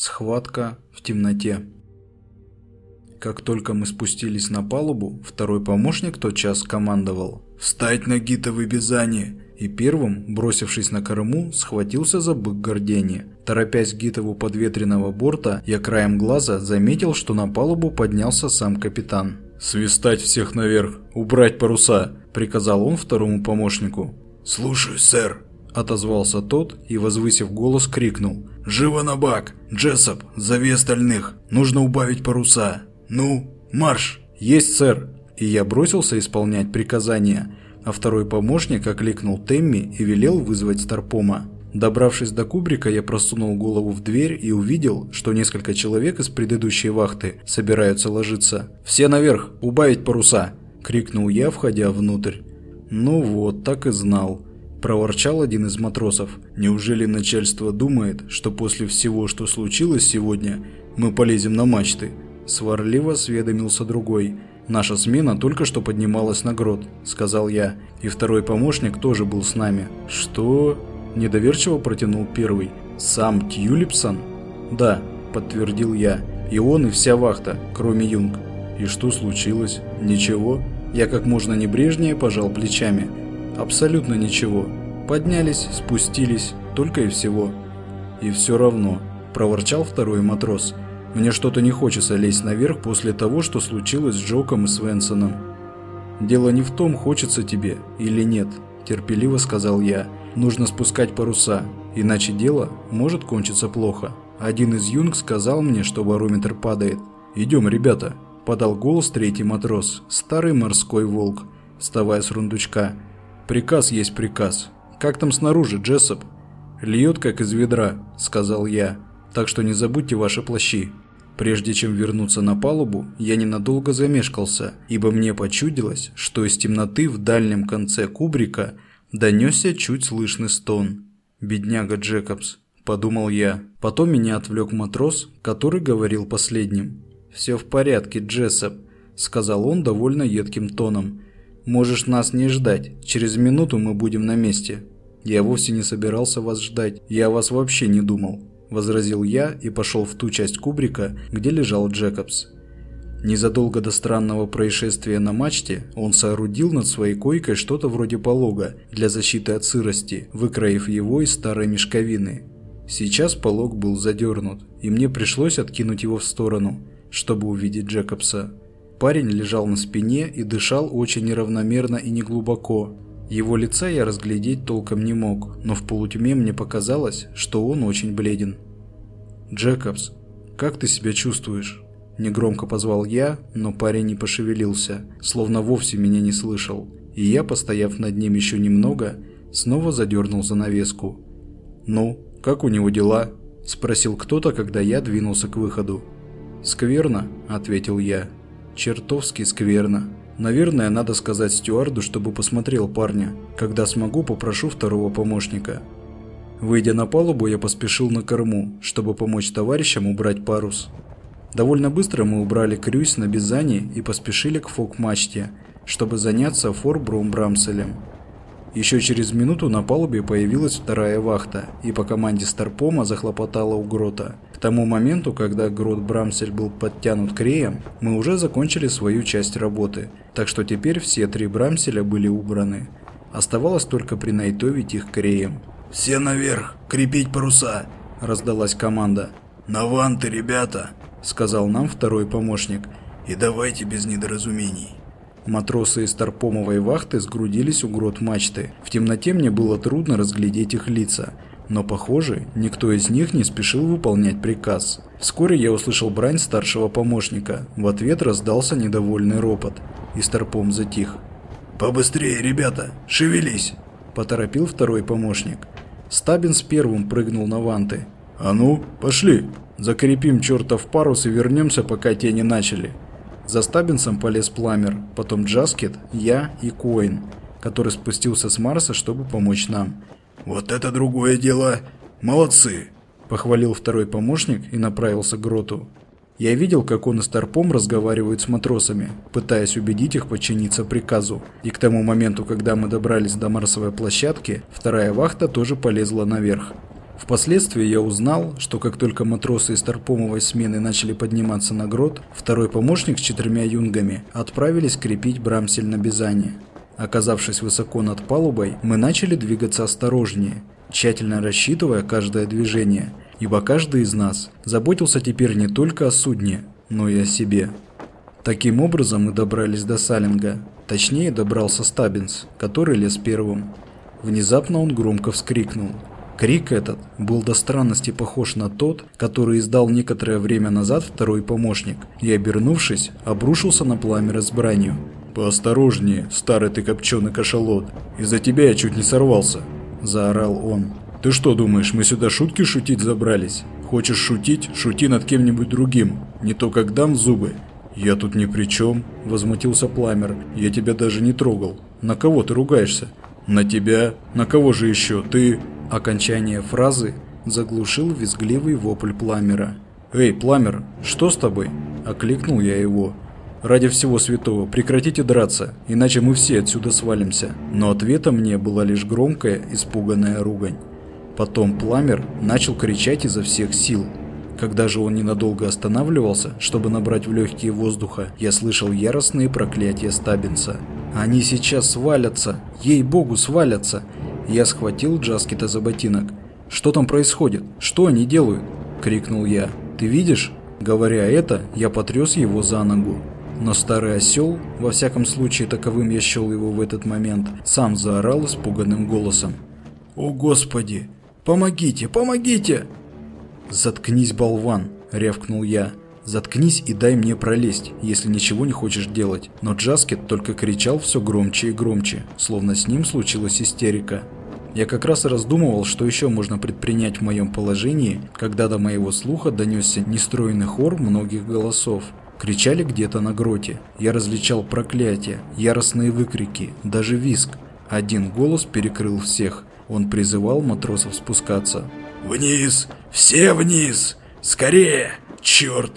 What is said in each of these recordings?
Схватка в темноте. Как только мы спустились на палубу, второй помощник тотчас командовал «Встать на гита в И первым, бросившись на корму, схватился за бык гордения. Торопясь к гитову подветренного борта, я краем глаза заметил, что на палубу поднялся сам капитан. «Свистать всех наверх! Убрать паруса!» – приказал он второму помощнику. «Слушаюсь, сэр!» – отозвался тот и, возвысив голос, крикнул. «Живо на бак! Джессоп, зови остальных! Нужно убавить паруса! Ну, марш!» «Есть, сэр!» И я бросился исполнять приказания, а второй помощник окликнул Темми и велел вызвать Старпома. Добравшись до кубрика, я просунул голову в дверь и увидел, что несколько человек из предыдущей вахты собираются ложиться. «Все наверх! Убавить паруса!» – крикнул я, входя внутрь. «Ну вот, так и знал», – проворчал один из матросов. «Неужели начальство думает, что после всего, что случилось сегодня, мы полезем на мачты?» Сварливо осведомился другой. «Наша смена только что поднималась на грот», – сказал я, и второй помощник тоже был с нами. «Что?» Недоверчиво протянул первый. «Сам Тьюлипсон?» «Да», – подтвердил я. «И он, и вся вахта, кроме Юнг». «И что случилось?» «Ничего». Я как можно небрежнее пожал плечами. «Абсолютно ничего. Поднялись, спустились, только и всего». «И все равно», – проворчал второй матрос. «Мне что-то не хочется лезть наверх после того, что случилось с Джоком и Свенсоном». «Дело не в том, хочется тебе или нет», – терпеливо сказал я. Нужно спускать паруса, иначе дело может кончиться плохо. Один из юнг сказал мне, что барометр падает. «Идем, ребята», – подал голос третий матрос, старый морской волк, вставая с рундучка. «Приказ есть приказ. Как там снаружи, Джессоп?» «Льет, как из ведра», – сказал я. «Так что не забудьте ваши плащи». Прежде чем вернуться на палубу, я ненадолго замешкался, ибо мне почудилось, что из темноты в дальнем конце кубрика – Донесся чуть слышный стон. «Бедняга Джекобс», – подумал я. Потом меня отвлек матрос, который говорил последним. «Все в порядке, Джессоп», – сказал он довольно едким тоном. «Можешь нас не ждать. Через минуту мы будем на месте». «Я вовсе не собирался вас ждать. Я вас вообще не думал», – возразил я и пошел в ту часть кубрика, где лежал Джекобс. Незадолго до странного происшествия на мачте он соорудил над своей койкой что-то вроде полога для защиты от сырости, выкроив его из старой мешковины. Сейчас полог был задернут, и мне пришлось откинуть его в сторону, чтобы увидеть Джекобса. Парень лежал на спине и дышал очень неравномерно и неглубоко. Его лица я разглядеть толком не мог, но в полутьме мне показалось, что он очень бледен. «Джекобс, как ты себя чувствуешь?» Негромко позвал я, но парень не пошевелился, словно вовсе меня не слышал. И я, постояв над ним еще немного, снова задернул занавеску. «Ну, как у него дела?» – спросил кто-то, когда я двинулся к выходу. «Скверно», – ответил я. «Чертовски скверно. Наверное, надо сказать стюарду, чтобы посмотрел парня. Когда смогу, попрошу второго помощника». Выйдя на палубу, я поспешил на корму, чтобы помочь товарищам убрать парус. Довольно быстро мы убрали крюсь на Бизане и поспешили к фок-мачте, чтобы заняться форбрум-брамселем. Еще через минуту на палубе появилась вторая вахта, и по команде Старпома захлопотала у грота. К тому моменту, когда грот Брамсель был подтянут креем, мы уже закончили свою часть работы, так что теперь все три Брамселя были убраны. Оставалось только принайтовить их креем. «Все наверх! Крепить паруса!» – раздалась команда. «На ванты, ребята!» – сказал нам второй помощник. «И давайте без недоразумений». Матросы из Тарпомовой вахты сгрудились у грот мачты. В темноте мне было трудно разглядеть их лица, но, похоже, никто из них не спешил выполнять приказ. Вскоре я услышал брань старшего помощника. В ответ раздался недовольный ропот, и Старпом затих. «Побыстрее, ребята! Шевелись!» – поторопил второй помощник. Стабинс первым прыгнул на ванты. «А ну, пошли!» Закрепим чертов парус и вернемся, пока те не начали. За Стабинсом полез Пламер, потом Джаскет, я и Коин, который спустился с Марса, чтобы помочь нам. «Вот это другое дело! Молодцы!» – похвалил второй помощник и направился к гроту. Я видел, как он и Старпом разговаривают с матросами, пытаясь убедить их подчиниться приказу. И к тому моменту, когда мы добрались до Марсовой площадки, вторая вахта тоже полезла наверх. Впоследствии я узнал, что как только матросы из Тарпомовой смены начали подниматься на грот, второй помощник с четырьмя юнгами отправились крепить брамсель на Бизане. Оказавшись высоко над палубой, мы начали двигаться осторожнее, тщательно рассчитывая каждое движение, ибо каждый из нас заботился теперь не только о судне, но и о себе. Таким образом мы добрались до Салинга, точнее добрался Стабинс, который лез первым. Внезапно он громко вскрикнул – Крик этот был до странности похож на тот, который издал некоторое время назад второй помощник, и, обернувшись, обрушился на пламя с бранью. «Поосторожнее, старый ты копченый кашалот, из-за тебя я чуть не сорвался», – заорал он. «Ты что думаешь, мы сюда шутки шутить забрались? Хочешь шутить, шути над кем-нибудь другим, не то как дам зубы». «Я тут ни при чем», – возмутился Пламер, – «я тебя даже не трогал. На кого ты ругаешься?» «На тебя? На кого же еще? Ты...» Окончание фразы заглушил визгливый вопль Пламера. «Эй, Пламер, что с тобой?» – окликнул я его. «Ради всего святого, прекратите драться, иначе мы все отсюда свалимся». Но ответом мне была лишь громкая, испуганная ругань. Потом Пламер начал кричать изо всех сил. Когда же он ненадолго останавливался, чтобы набрать в легкие воздуха, я слышал яростные проклятия Стабинса. «Они сейчас свалятся! Ей-богу, свалятся! Я схватил Джаскита за ботинок. «Что там происходит? Что они делают?» – крикнул я. «Ты видишь?» Говоря это, я потряс его за ногу. Но старый осел, во всяком случае таковым я счел его в этот момент, сам заорал испуганным голосом. «О господи! Помогите! Помогите!» «Заткнись, болван!» – рявкнул я. «Заткнись и дай мне пролезть, если ничего не хочешь делать». Но Джаскет только кричал все громче и громче, словно с ним случилась истерика. Я как раз и раздумывал, что еще можно предпринять в моем положении, когда до моего слуха донесся нестроенный хор многих голосов. Кричали где-то на гроте. Я различал проклятия, яростные выкрики, даже визг. Один голос перекрыл всех. Он призывал матросов спускаться. «Вниз! Все вниз! Скорее! Черт!»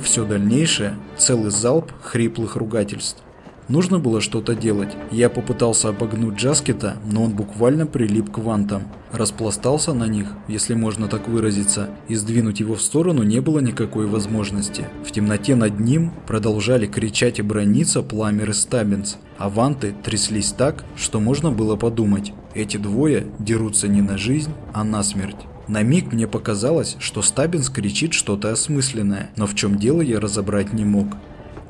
Все дальнейшее – целый залп хриплых ругательств. Нужно было что-то делать. Я попытался обогнуть Джаскета, но он буквально прилип к вантам. Распластался на них, если можно так выразиться, и сдвинуть его в сторону не было никакой возможности. В темноте над ним продолжали кричать и брониться пламер и стабинс, а ванты тряслись так, что можно было подумать, эти двое дерутся не на жизнь, а на смерть. На миг мне показалось, что Стабинс кричит что-то осмысленное, но в чем дело я разобрать не мог.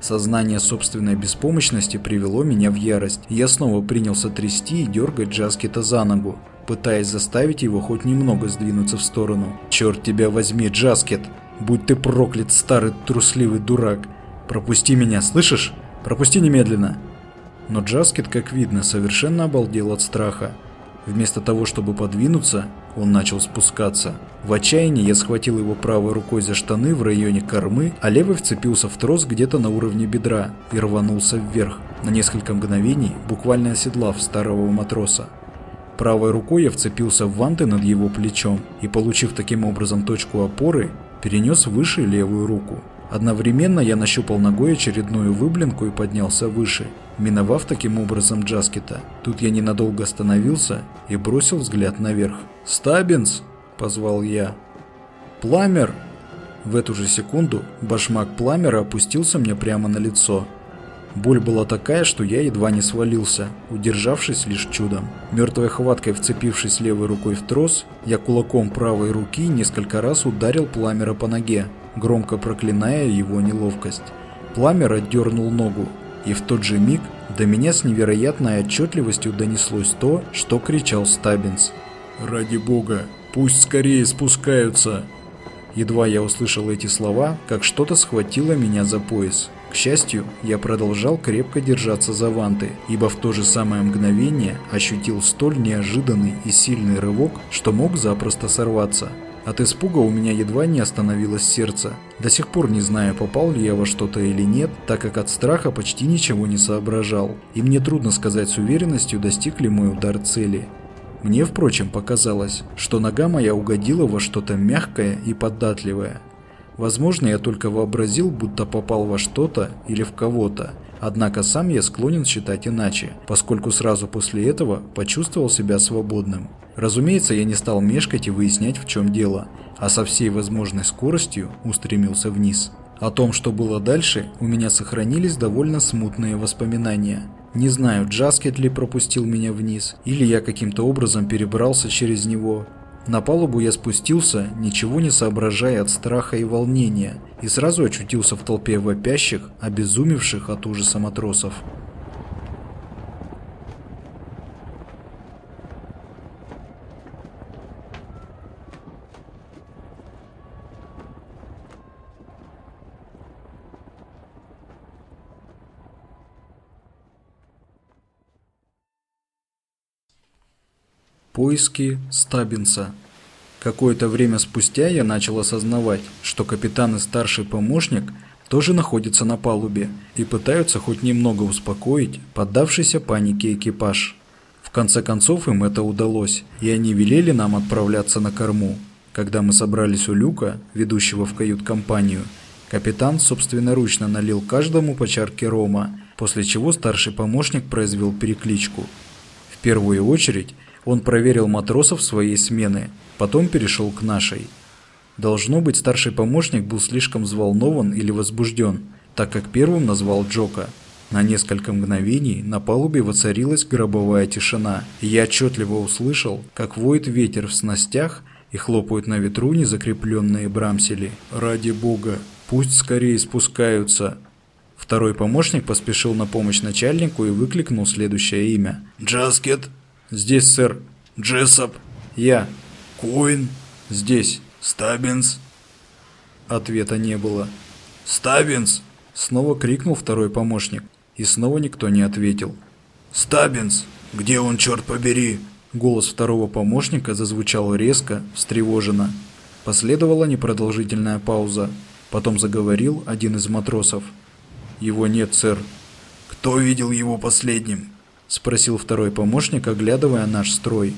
Сознание собственной беспомощности привело меня в ярость, я снова принялся трясти и дергать Джаскита за ногу, пытаясь заставить его хоть немного сдвинуться в сторону. «Черт тебя возьми, Джаскет! Будь ты проклят, старый трусливый дурак! Пропусти меня, слышишь? Пропусти немедленно!» Но Джаскет, как видно, совершенно обалдел от страха. Вместо того, чтобы подвинуться, он начал спускаться. В отчаянии я схватил его правой рукой за штаны в районе кормы, а левой вцепился в трос где-то на уровне бедра и рванулся вверх, на несколько мгновений буквально оседлав старого матроса. Правой рукой я вцепился в ванты над его плечом и, получив таким образом точку опоры, перенес выше левую руку. Одновременно я нащупал ногой очередную выблинку и поднялся выше, миновав таким образом Джаскета. Тут я ненадолго остановился и бросил взгляд наверх. «Стабинс!» – позвал я. «Пламер!» В эту же секунду башмак пламера опустился мне прямо на лицо. Боль была такая, что я едва не свалился, удержавшись лишь чудом. Мертвой хваткой вцепившись левой рукой в трос, я кулаком правой руки несколько раз ударил пламера по ноге, громко проклиная его неловкость. Пламер отдернул ногу, и в тот же миг до меня с невероятной отчетливостью донеслось то, что кричал Стабинс. «Ради бога, пусть скорее спускаются!» Едва я услышал эти слова, как что-то схватило меня за пояс. К счастью, я продолжал крепко держаться за ванты, ибо в то же самое мгновение ощутил столь неожиданный и сильный рывок, что мог запросто сорваться. От испуга у меня едва не остановилось сердце. До сих пор не знаю, попал ли я во что-то или нет, так как от страха почти ничего не соображал. И мне трудно сказать с уверенностью, достиг ли мой удар цели. Мне, впрочем, показалось, что нога моя угодила во что-то мягкое и податливое. Возможно, я только вообразил, будто попал во что-то или в кого-то, однако сам я склонен считать иначе, поскольку сразу после этого почувствовал себя свободным. Разумеется, я не стал мешкать и выяснять, в чем дело, а со всей возможной скоростью устремился вниз. О том, что было дальше, у меня сохранились довольно смутные воспоминания. Не знаю, Джаскет ли пропустил меня вниз, или я каким-то образом перебрался через него. На палубу я спустился, ничего не соображая от страха и волнения, и сразу очутился в толпе вопящих, обезумевших от ужаса матросов. Поиски Стабинса. Какое-то время спустя я начал осознавать, что капитан и старший помощник тоже находятся на палубе и пытаются хоть немного успокоить поддавшийся панике экипаж. В конце концов им это удалось, и они велели нам отправляться на корму. Когда мы собрались у люка, ведущего в кают-компанию, капитан собственноручно налил каждому по чарке рома, после чего старший помощник произвел перекличку. В первую очередь он проверил матросов своей смены, потом перешел к нашей. Должно быть, старший помощник был слишком взволнован или возбужден, так как первым назвал Джока. На несколько мгновений на палубе воцарилась гробовая тишина, и я отчетливо услышал, как воет ветер в снастях и хлопают на ветру незакрепленные брамсели. «Ради бога, пусть скорее спускаются!» Второй помощник поспешил на помощь начальнику и выкликнул следующее имя. «Джаскет!» «Здесь, сэр». «Джессоп». «Я». «Куин». «Здесь». «Стаббинс». Ответа не было. «Стаббинс!» Снова крикнул второй помощник, и снова никто не ответил. «Стаббинс! Где он, черт побери?» Голос второго помощника зазвучал резко, встревоженно. Последовала непродолжительная пауза. Потом заговорил один из матросов. «Его нет, сэр». «Кто видел его последним?» – спросил второй помощник, оглядывая наш строй.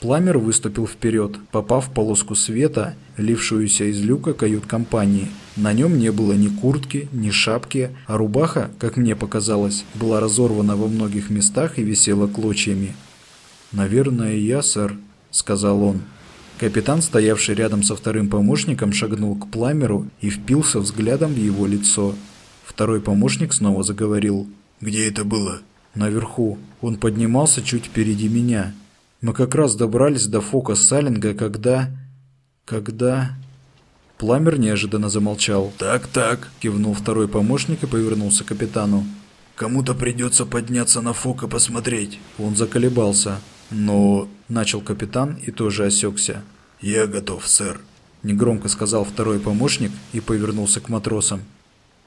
Пламер выступил вперед, попав в полоску света, лившуюся из люка кают-компании. На нем не было ни куртки, ни шапки, а рубаха, как мне показалось, была разорвана во многих местах и висела клочьями. «Наверное, я, сэр», – сказал он. Капитан, стоявший рядом со вторым помощником, шагнул к пламеру и впился взглядом в его лицо. Второй помощник снова заговорил. «Где это было?» Наверху. Он поднимался чуть впереди меня. Мы как раз добрались до фока Салинга, когда... Когда... Пламер неожиданно замолчал. «Так-так», – кивнул второй помощник и повернулся к капитану. «Кому-то придется подняться на фок и посмотреть». Он заколебался. «Но...» – начал капитан и тоже осекся. «Я готов, сэр», – негромко сказал второй помощник и повернулся к матросам.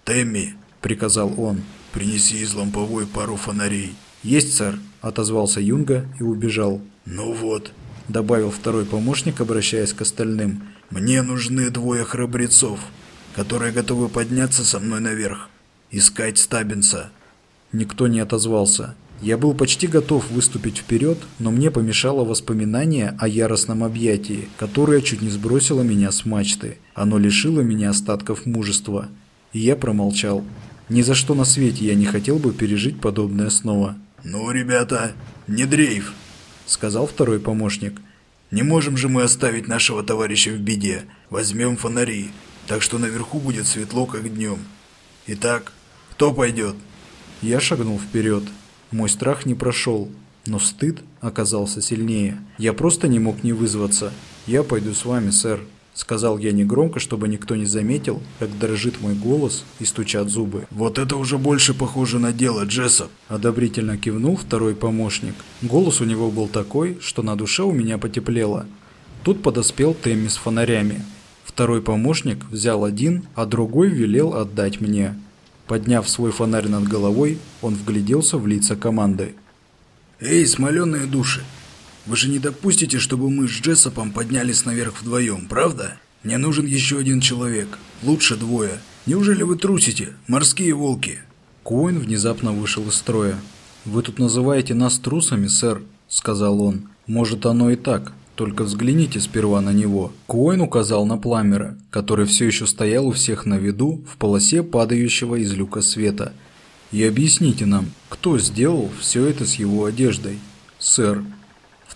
«Тэмми», – приказал он, – «принеси из ламповой пару фонарей». «Есть, сэр», – отозвался Юнга и убежал. «Ну вот», – добавил второй помощник, обращаясь к остальным. «Мне нужны двое храбрецов, которые готовы подняться со мной наверх, искать Стабинса». Никто не отозвался. Я был почти готов выступить вперед, но мне помешало воспоминание о яростном объятии, которое чуть не сбросило меня с мачты. Оно лишило меня остатков мужества. И я промолчал. Ни за что на свете я не хотел бы пережить подобное снова. «Ну, ребята, не дрейф», — сказал второй помощник. «Не можем же мы оставить нашего товарища в беде. Возьмем фонари, так что наверху будет светло, как днем. Итак, кто пойдет?» Я шагнул вперед. Мой страх не прошел, но стыд оказался сильнее. Я просто не мог не вызваться. «Я пойду с вами, сэр», Сказал я негромко, чтобы никто не заметил, как дрожит мой голос и стучат зубы. «Вот это уже больше похоже на дело, Джессоп!» Одобрительно кивнул второй помощник. Голос у него был такой, что на душе у меня потеплело. Тут подоспел Тэмми с фонарями. Второй помощник взял один, а другой велел отдать мне. Подняв свой фонарь над головой, он вгляделся в лица команды. «Эй, смоленые души! Вы же не допустите, чтобы мы с Джессопом поднялись наверх вдвоем, правда? Мне нужен еще один человек. Лучше двое. Неужели вы трусите, морские волки?» Коин внезапно вышел из строя. «Вы тут называете нас трусами, сэр», — сказал он. «Может, оно и так. Только взгляните сперва на него». Коин указал на пламера, который все еще стоял у всех на виду в полосе падающего из люка света. «И объясните нам, кто сделал все это с его одеждой?» «Сэр»,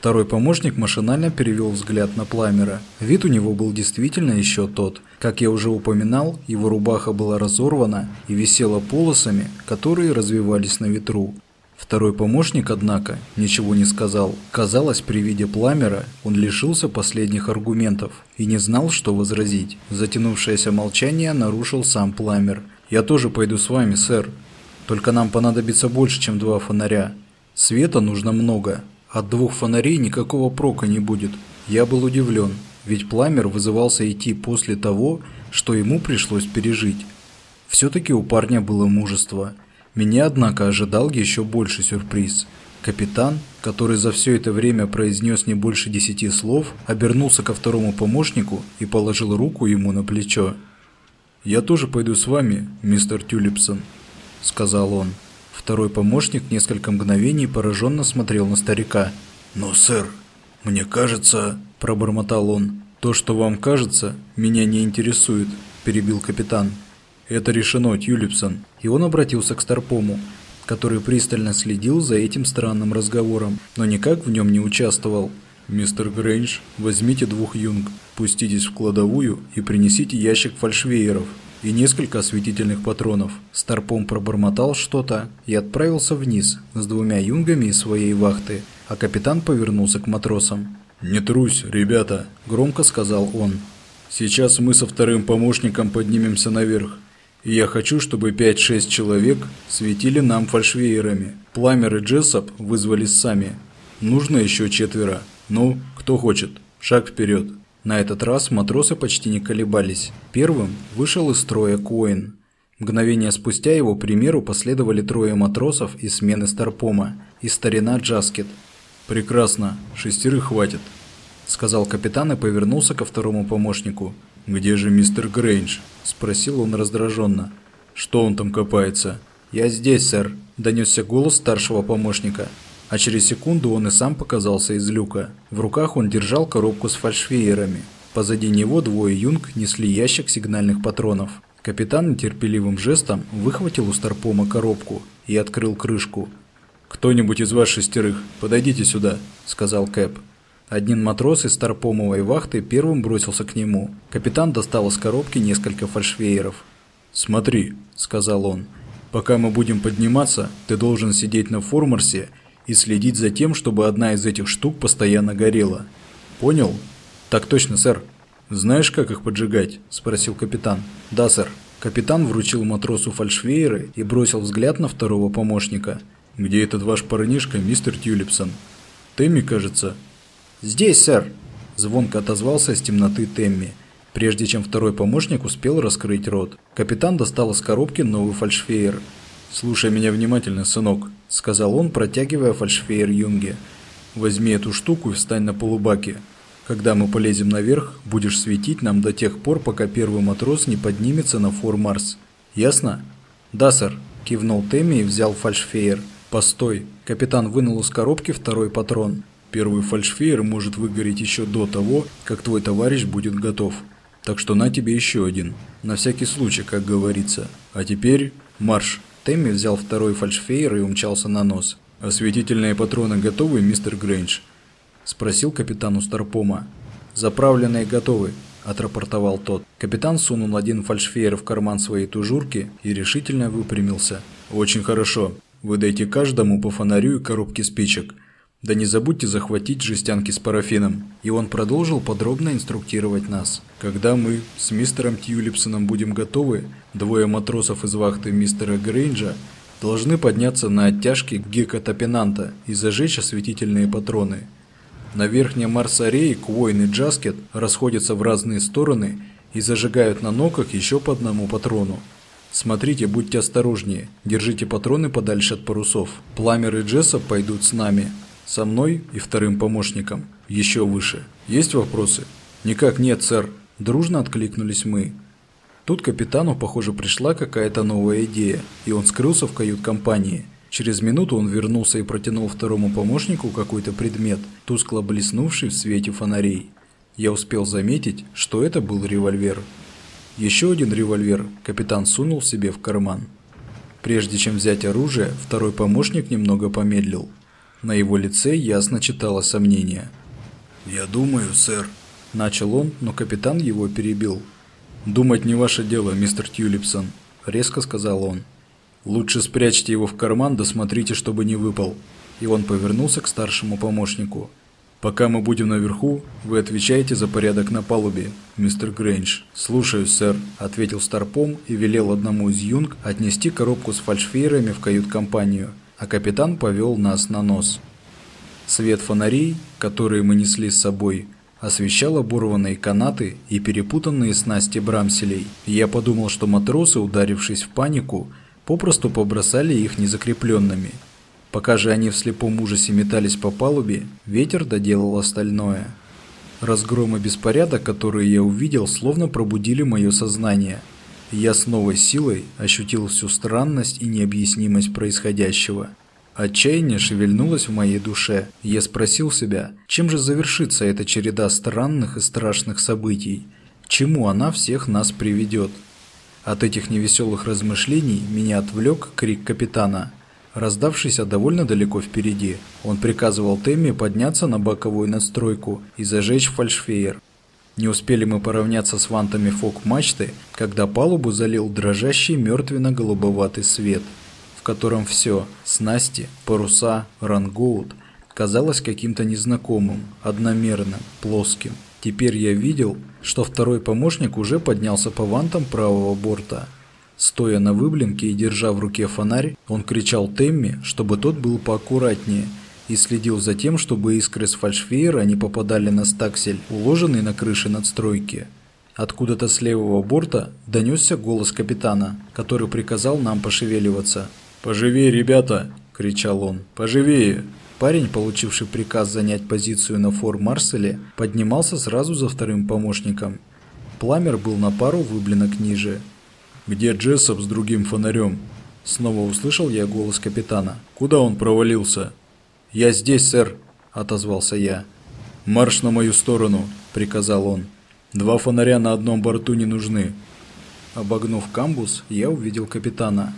Второй помощник машинально перевел взгляд на Пламера. Вид у него был действительно еще тот. Как я уже упоминал, его рубаха была разорвана и висела полосами, которые развивались на ветру. Второй помощник, однако, ничего не сказал. Казалось, при виде Пламера он лишился последних аргументов и не знал, что возразить. Затянувшееся молчание нарушил сам Пламер. «Я тоже пойду с вами, сэр. Только нам понадобится больше, чем два фонаря. Света нужно много, от двух фонарей никакого прока не будет. Я был удивлен, ведь Пламер вызывался идти после того, что ему пришлось пережить. Все-таки у парня было мужество. Меня, однако, ожидал еще больше сюрприз. Капитан, который за все это время произнес не больше десяти слов, обернулся ко второму помощнику и положил руку ему на плечо. «Я тоже пойду с вами, мистер Тюлипсон», — сказал он. Второй помощник несколько мгновений пораженно смотрел на старика. «Но, сэр, мне кажется...» – пробормотал он. «То, что вам кажется, меня не интересует», – перебил капитан. «Это решено, Тюлипсон». И он обратился к Старпому, который пристально следил за этим странным разговором, но никак в нем не участвовал. «Мистер Грэндж, возьмите двух юнг, пуститесь в кладовую и принесите ящик фальшвейеров и несколько осветительных патронов. Старпом пробормотал что-то и отправился вниз с двумя юнгами из своей вахты, а капитан повернулся к матросам. «Не трусь, ребята», – громко сказал он. «Сейчас мы со вторым помощником поднимемся наверх, и я хочу, чтобы 5-6 человек светили нам фальшвеерами. Пламер и Джессоп вызвались сами. Нужно еще четверо. Ну, кто хочет? Шаг вперед». На этот раз матросы почти не колебались. Первым вышел из строя Коин. Мгновение спустя его примеру последовали трое матросов из смены Старпома и старина Джаскет. «Прекрасно, шестерых хватит», – сказал капитан и повернулся ко второму помощнику. «Где же мистер Грейндж?» – спросил он раздраженно. «Что он там копается?» «Я здесь, сэр», – донесся голос старшего помощника а через секунду он и сам показался из люка. В руках он держал коробку с фальшфеерами. Позади него двое юнг несли ящик сигнальных патронов. Капитан нетерпеливым жестом выхватил у Старпома коробку и открыл крышку. «Кто-нибудь из вас шестерых, подойдите сюда», – сказал Кэп. Один матрос из Старпомовой вахты первым бросился к нему. Капитан достал из коробки несколько фальшвееров. «Смотри», – сказал он, – «пока мы будем подниматься, ты должен сидеть на формарсе и следить за тем, чтобы одна из этих штук постоянно горела. Понял? Так точно, сэр. Знаешь, как их поджигать? Спросил капитан. Да, сэр. Капитан вручил матросу фальшвейеры и бросил взгляд на второго помощника. «Где этот ваш парнишка, мистер Тюлипсон?» «Тэмми, кажется?» «Здесь, сэр!» Звонко отозвался из темноты Тэмми, прежде чем второй помощник успел раскрыть рот. Капитан достал из коробки новый фальшфейер. «Слушай меня внимательно, сынок», – сказал он, протягивая фальшфейер Юнге. «Возьми эту штуку и встань на полубаке. Когда мы полезем наверх, будешь светить нам до тех пор, пока первый матрос не поднимется на фор Марс. Ясно?» «Да, сэр», – кивнул Тэмми и взял фальшфейер. «Постой!» – капитан вынул из коробки второй патрон. «Первый фальшфейер может выгореть еще до того, как твой товарищ будет готов. Так что на тебе еще один. На всякий случай, как говорится. А теперь марш!» Тэмми взял второй фальшфейер и умчался на нос. «Осветительные патроны готовы, мистер Грэндж?» – спросил капитан у Старпома. «Заправленные готовы», – отрапортовал тот. Капитан сунул один фальшфейер в карман своей тужурки и решительно выпрямился. «Очень хорошо. Вы дайте каждому по фонарю и коробке спичек. Да не забудьте захватить жестянки с парафином. И он продолжил подробно инструктировать нас. Когда мы с мистером Тьюлипсоном будем готовы, двое матросов из вахты мистера Грейнджа должны подняться на оттяжки Гека Топинанта и зажечь осветительные патроны. На верхнем Марсарее Квойн и Джаскет расходятся в разные стороны и зажигают на ноках еще по одному патрону. Смотрите, будьте осторожнее, держите патроны подальше от парусов. Пламер и Джесса пойдут с нами, со мной и вторым помощником. Еще выше. Есть вопросы? Никак нет, сэр. Дружно откликнулись мы. Тут капитану, похоже, пришла какая-то новая идея, и он скрылся в кают-компании. Через минуту он вернулся и протянул второму помощнику какой-то предмет, тускло блеснувший в свете фонарей. Я успел заметить, что это был револьвер. Еще один револьвер капитан сунул себе в карман. Прежде чем взять оружие, второй помощник немного помедлил. На его лице ясно читалось сомнение. «Я думаю, сэр», – начал он, но капитан его перебил. «Думать не ваше дело, мистер Тюлипсон», – резко сказал он. «Лучше спрячьте его в карман, да смотрите, чтобы не выпал». И он повернулся к старшему помощнику. «Пока мы будем наверху, вы отвечаете за порядок на палубе, мистер Грэндж». «Слушаюсь, сэр», – ответил Старпом и велел одному из юнг отнести коробку с фальшфейерами в кают-компанию, а капитан повел нас на нос. Свет фонарей, которые мы несли с собой, освещал оборванные канаты и перепутанные снасти брамселей. я подумал, что матросы, ударившись в панику, попросту побросали их незакрепленными. Пока же они в слепом ужасе метались по палубе, ветер доделал остальное. Разгром и беспорядок, которые я увидел, словно пробудили мое сознание. Я с новой силой ощутил всю странность и необъяснимость происходящего. Отчаяние шевельнулось в моей душе, я спросил себя, чем же завершится эта череда странных и страшных событий, чему она всех нас приведет. От этих невеселых размышлений меня отвлек крик капитана, раздавшийся довольно далеко впереди. Он приказывал Темме подняться на боковую надстройку и зажечь фальшфейер. Не успели мы поравняться с вантами фок-мачты, когда палубу залил дрожащий мертвенно-голубоватый свет – котором все – снасти, паруса, рангоут – казалось каким-то незнакомым, одномерным, плоским. Теперь я видел, что второй помощник уже поднялся по вантам правого борта. Стоя на выблинке и держа в руке фонарь, он кричал Темми, чтобы тот был поаккуратнее, и следил за тем, чтобы искры с фальшфейера не попадали на стаксель, уложенный на крыше надстройки. Откуда-то с левого борта донесся голос капитана, который приказал нам пошевеливаться – «Поживее, ребята!» – кричал он. «Поживее!» Парень, получивший приказ занять позицию на фор Марселе, поднимался сразу за вторым помощником. Пламер был на пару выблинок ниже. «Где Джессоп с другим фонарем?» Снова услышал я голос капитана. «Куда он провалился?» «Я здесь, сэр», – отозвался я. «Марш на мою сторону», – приказал он. «Два фонаря на одном борту не нужны». Обогнув камбус, я увидел капитана.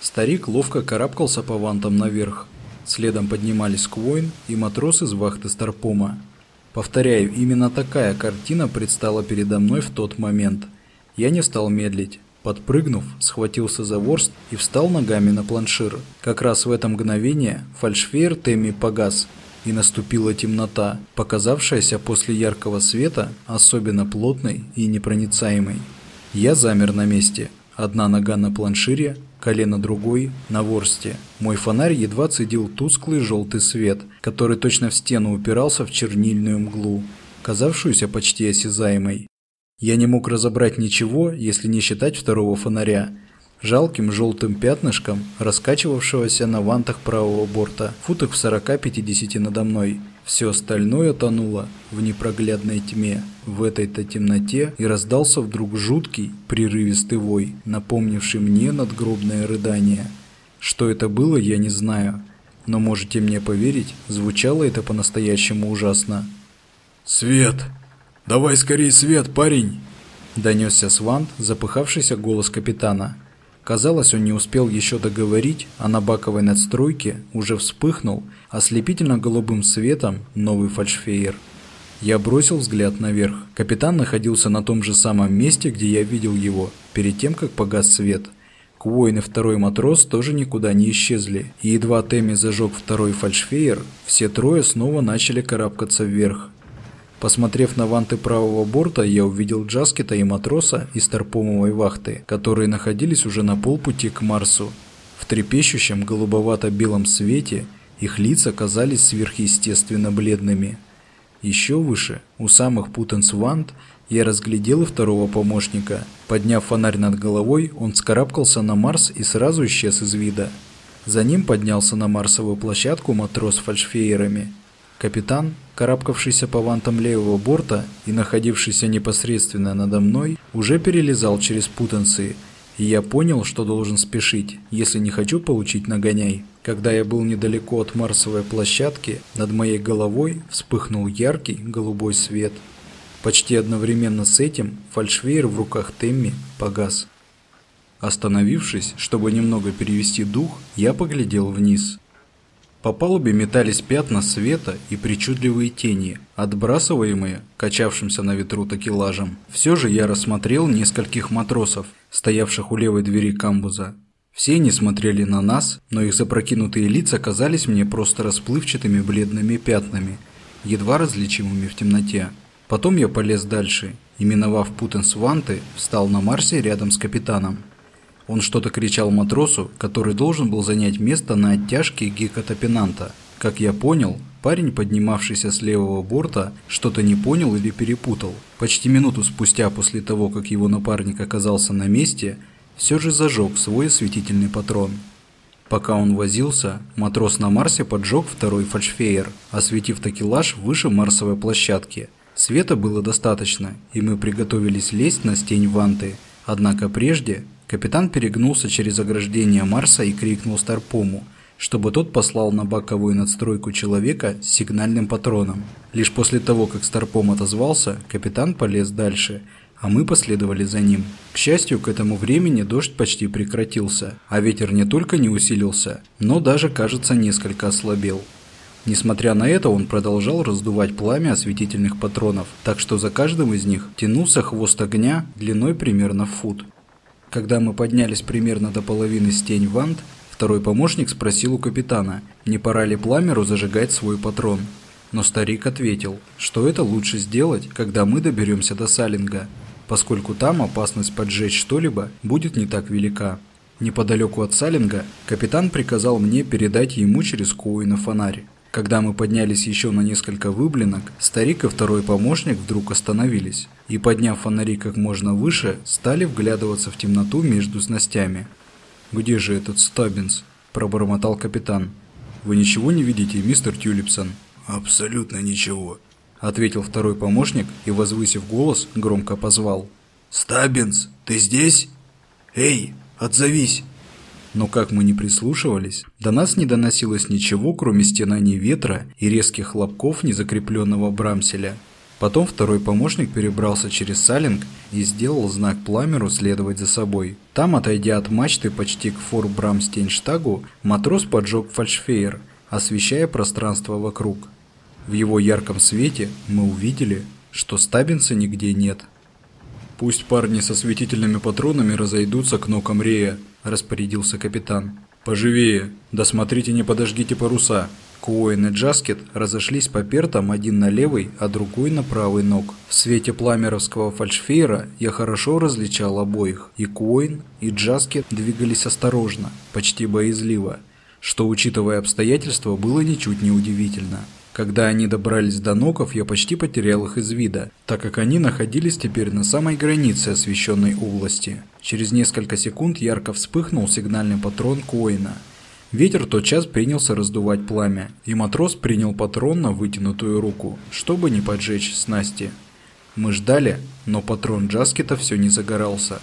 Старик ловко карабкался по вантам наверх. Следом поднимались Квоин и матрос из вахты Старпома. Повторяю, именно такая картина предстала передо мной в тот момент. Я не стал медлить. Подпрыгнув, схватился за ворст и встал ногами на планшир. Как раз в это мгновение фальшфейер Тэмми погас, и наступила темнота, показавшаяся после яркого света особенно плотной и непроницаемой. Я замер на месте. Одна нога на планшире, колено другой на ворсте. Мой фонарь едва цедил тусклый желтый свет, который точно в стену упирался в чернильную мглу, казавшуюся почти осязаемой. Я не мог разобрать ничего, если не считать второго фонаря, жалким желтым пятнышком, раскачивавшегося на вантах правого борта, футах в 40-50 надо мной. Все остальное тонуло в непроглядной тьме. В этой-то темноте и раздался вдруг жуткий, прерывистый вой, напомнивший мне надгробное рыдание. Что это было, я не знаю. Но можете мне поверить, звучало это по-настоящему ужасно. «Свет! Давай скорее свет, парень!» Донесся Свант, запыхавшийся голос капитана. Казалось, он не успел еще договорить, а на баковой надстройке уже вспыхнул ослепительно-голубым светом новый фальшфейер. Я бросил взгляд наверх. Капитан находился на том же самом месте, где я видел его, перед тем, как погас свет. Квоин и второй матрос тоже никуда не исчезли, и едва Тэмми зажег второй фальшфейер, все трое снова начали карабкаться вверх. Посмотрев на ванты правого борта, я увидел Джаскета и матроса из торпомовой вахты, которые находились уже на полпути к Марсу. В трепещущем голубовато-белом свете их лица казались сверхъестественно бледными. Еще выше, у самых путанс вант, я разглядел второго помощника. Подняв фонарь над головой, он вскарабкался на Марс и сразу исчез из вида. За ним поднялся на марсовую площадку матрос с фальшфейерами. Капитан, карабкавшийся по вантам левого борта и находившийся непосредственно надо мной, уже перелезал через путанцы, и я понял, что должен спешить, если не хочу получить нагоняй. Когда я был недалеко от марсовой площадки, над моей головой вспыхнул яркий голубой свет. Почти одновременно с этим фальшвейер в руках Темми погас. Остановившись, чтобы немного перевести дух, я поглядел вниз. По палубе метались пятна света и причудливые тени, отбрасываемые качавшимся на ветру такелажем. Все же я рассмотрел нескольких матросов, стоявших у левой двери камбуза. Все они смотрели на нас, но их запрокинутые лица казались мне просто расплывчатыми бледными пятнами, едва различимыми в темноте. Потом я полез дальше и, миновав Путенс-Ванты, встал на Марсе рядом с капитаном. Он что-то кричал матросу, который должен был занять место на оттяжке гекатопинанта. Как я понял, парень, поднимавшийся с левого борта, что-то не понял или перепутал. Почти минуту спустя после того, как его напарник оказался на месте, все же зажег свой осветительный патрон. Пока он возился, матрос на Марсе поджег второй фальшфейер, осветив такелаж выше марсовой площадки. Света было достаточно, и мы приготовились лезть на стень ванты. Однако прежде Капитан перегнулся через ограждение Марса и крикнул Старпому, чтобы тот послал на боковую надстройку человека с сигнальным патроном. Лишь после того, как Старпом отозвался, капитан полез дальше, а мы последовали за ним. К счастью, к этому времени дождь почти прекратился, а ветер не только не усилился, но даже, кажется, несколько ослабел. Несмотря на это, он продолжал раздувать пламя осветительных патронов, так что за каждым из них тянулся хвост огня длиной примерно в фут. Когда мы поднялись примерно до половины стень вант, второй помощник спросил у капитана, не пора ли пламеру зажигать свой патрон. Но старик ответил, что это лучше сделать, когда мы доберемся до Салинга, поскольку там опасность поджечь что-либо будет не так велика. Неподалеку от Салинга капитан приказал мне передать ему через Коуина фонарь. Когда мы поднялись еще на несколько выблинок, старик и второй помощник вдруг остановились и, подняв фонари как можно выше, стали вглядываться в темноту между снастями. «Где же этот Стаббинс?» – пробормотал капитан. «Вы ничего не видите, мистер Тюлипсон?» «Абсолютно ничего», – ответил второй помощник и, возвысив голос, громко позвал. «Стаббинс, ты здесь? Эй, отзовись!» Но как мы не прислушивались, до нас не доносилось ничего, кроме стенаний ветра и резких хлопков незакрепленного брамселя. Потом второй помощник перебрался через салинг и сделал знак пламеру следовать за собой. Там, отойдя от мачты почти к фор Брамстейнштагу, матрос поджег фальшфейер, освещая пространство вокруг. В его ярком свете мы увидели, что Стабинса нигде нет. «Пусть парни со светительными патронами разойдутся к нокам Рея», – распорядился капитан. «Поживее! Досмотрите, не подожгите паруса!» Куоин и Джаскет разошлись по пертам один на левый, а другой на правый ног. В свете пламеровского фальшфейра я хорошо различал обоих. И Куоин, и Джаскет двигались осторожно, почти боязливо, что, учитывая обстоятельства, было ничуть не удивительно. Когда они добрались до ноков, я почти потерял их из вида, так как они находились теперь на самой границе освещенной области. Через несколько секунд ярко вспыхнул сигнальный патрон Коина. Ветер тотчас принялся раздувать пламя, и матрос принял патрон на вытянутую руку, чтобы не поджечь снасти. Мы ждали, но патрон Джаскета все не загорался.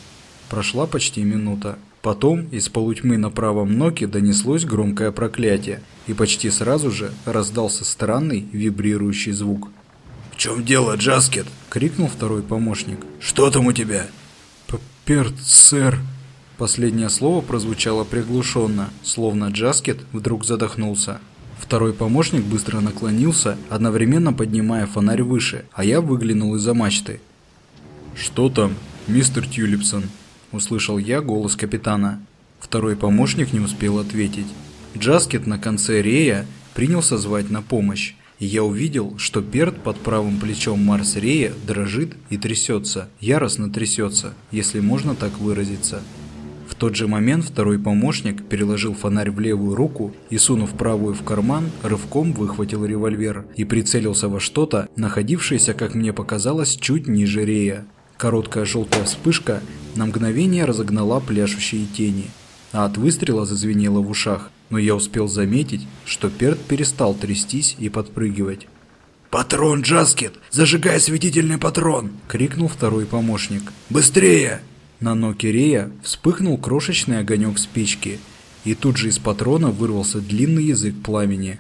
Прошла почти минута. Потом из полутьмы на правом ноке донеслось громкое проклятие, и почти сразу же раздался странный вибрирующий звук. «В чем дело, Джаскет?» – крикнул второй помощник. «Что там у тебя?» «Перт, сэр!» Последнее слово прозвучало приглушенно, словно Джаскет вдруг задохнулся. Второй помощник быстро наклонился, одновременно поднимая фонарь выше, а я выглянул из-за мачты. «Что там, мистер Тюлипсон?» услышал я голос капитана. Второй помощник не успел ответить. Джаскет на конце рея принялся звать на помощь, и я увидел, что перт под правым плечом Марс Рея дрожит и трясется, яростно трясется, если можно так выразиться. Тот же момент второй помощник переложил фонарь в левую руку и, сунув правую в карман, рывком выхватил револьвер и прицелился во что-то, находившееся, как мне показалось, чуть ниже Рея. Короткая желтая вспышка на мгновение разогнала пляшущие тени, а от выстрела зазвенело в ушах, но я успел заметить, что Перт перестал трястись и подпрыгивать. «Патрон, Джаскет! Зажигай светительный патрон!» — крикнул второй помощник. «Быстрее!» На ноке Рея вспыхнул крошечный огонек спички, и тут же из патрона вырвался длинный язык пламени.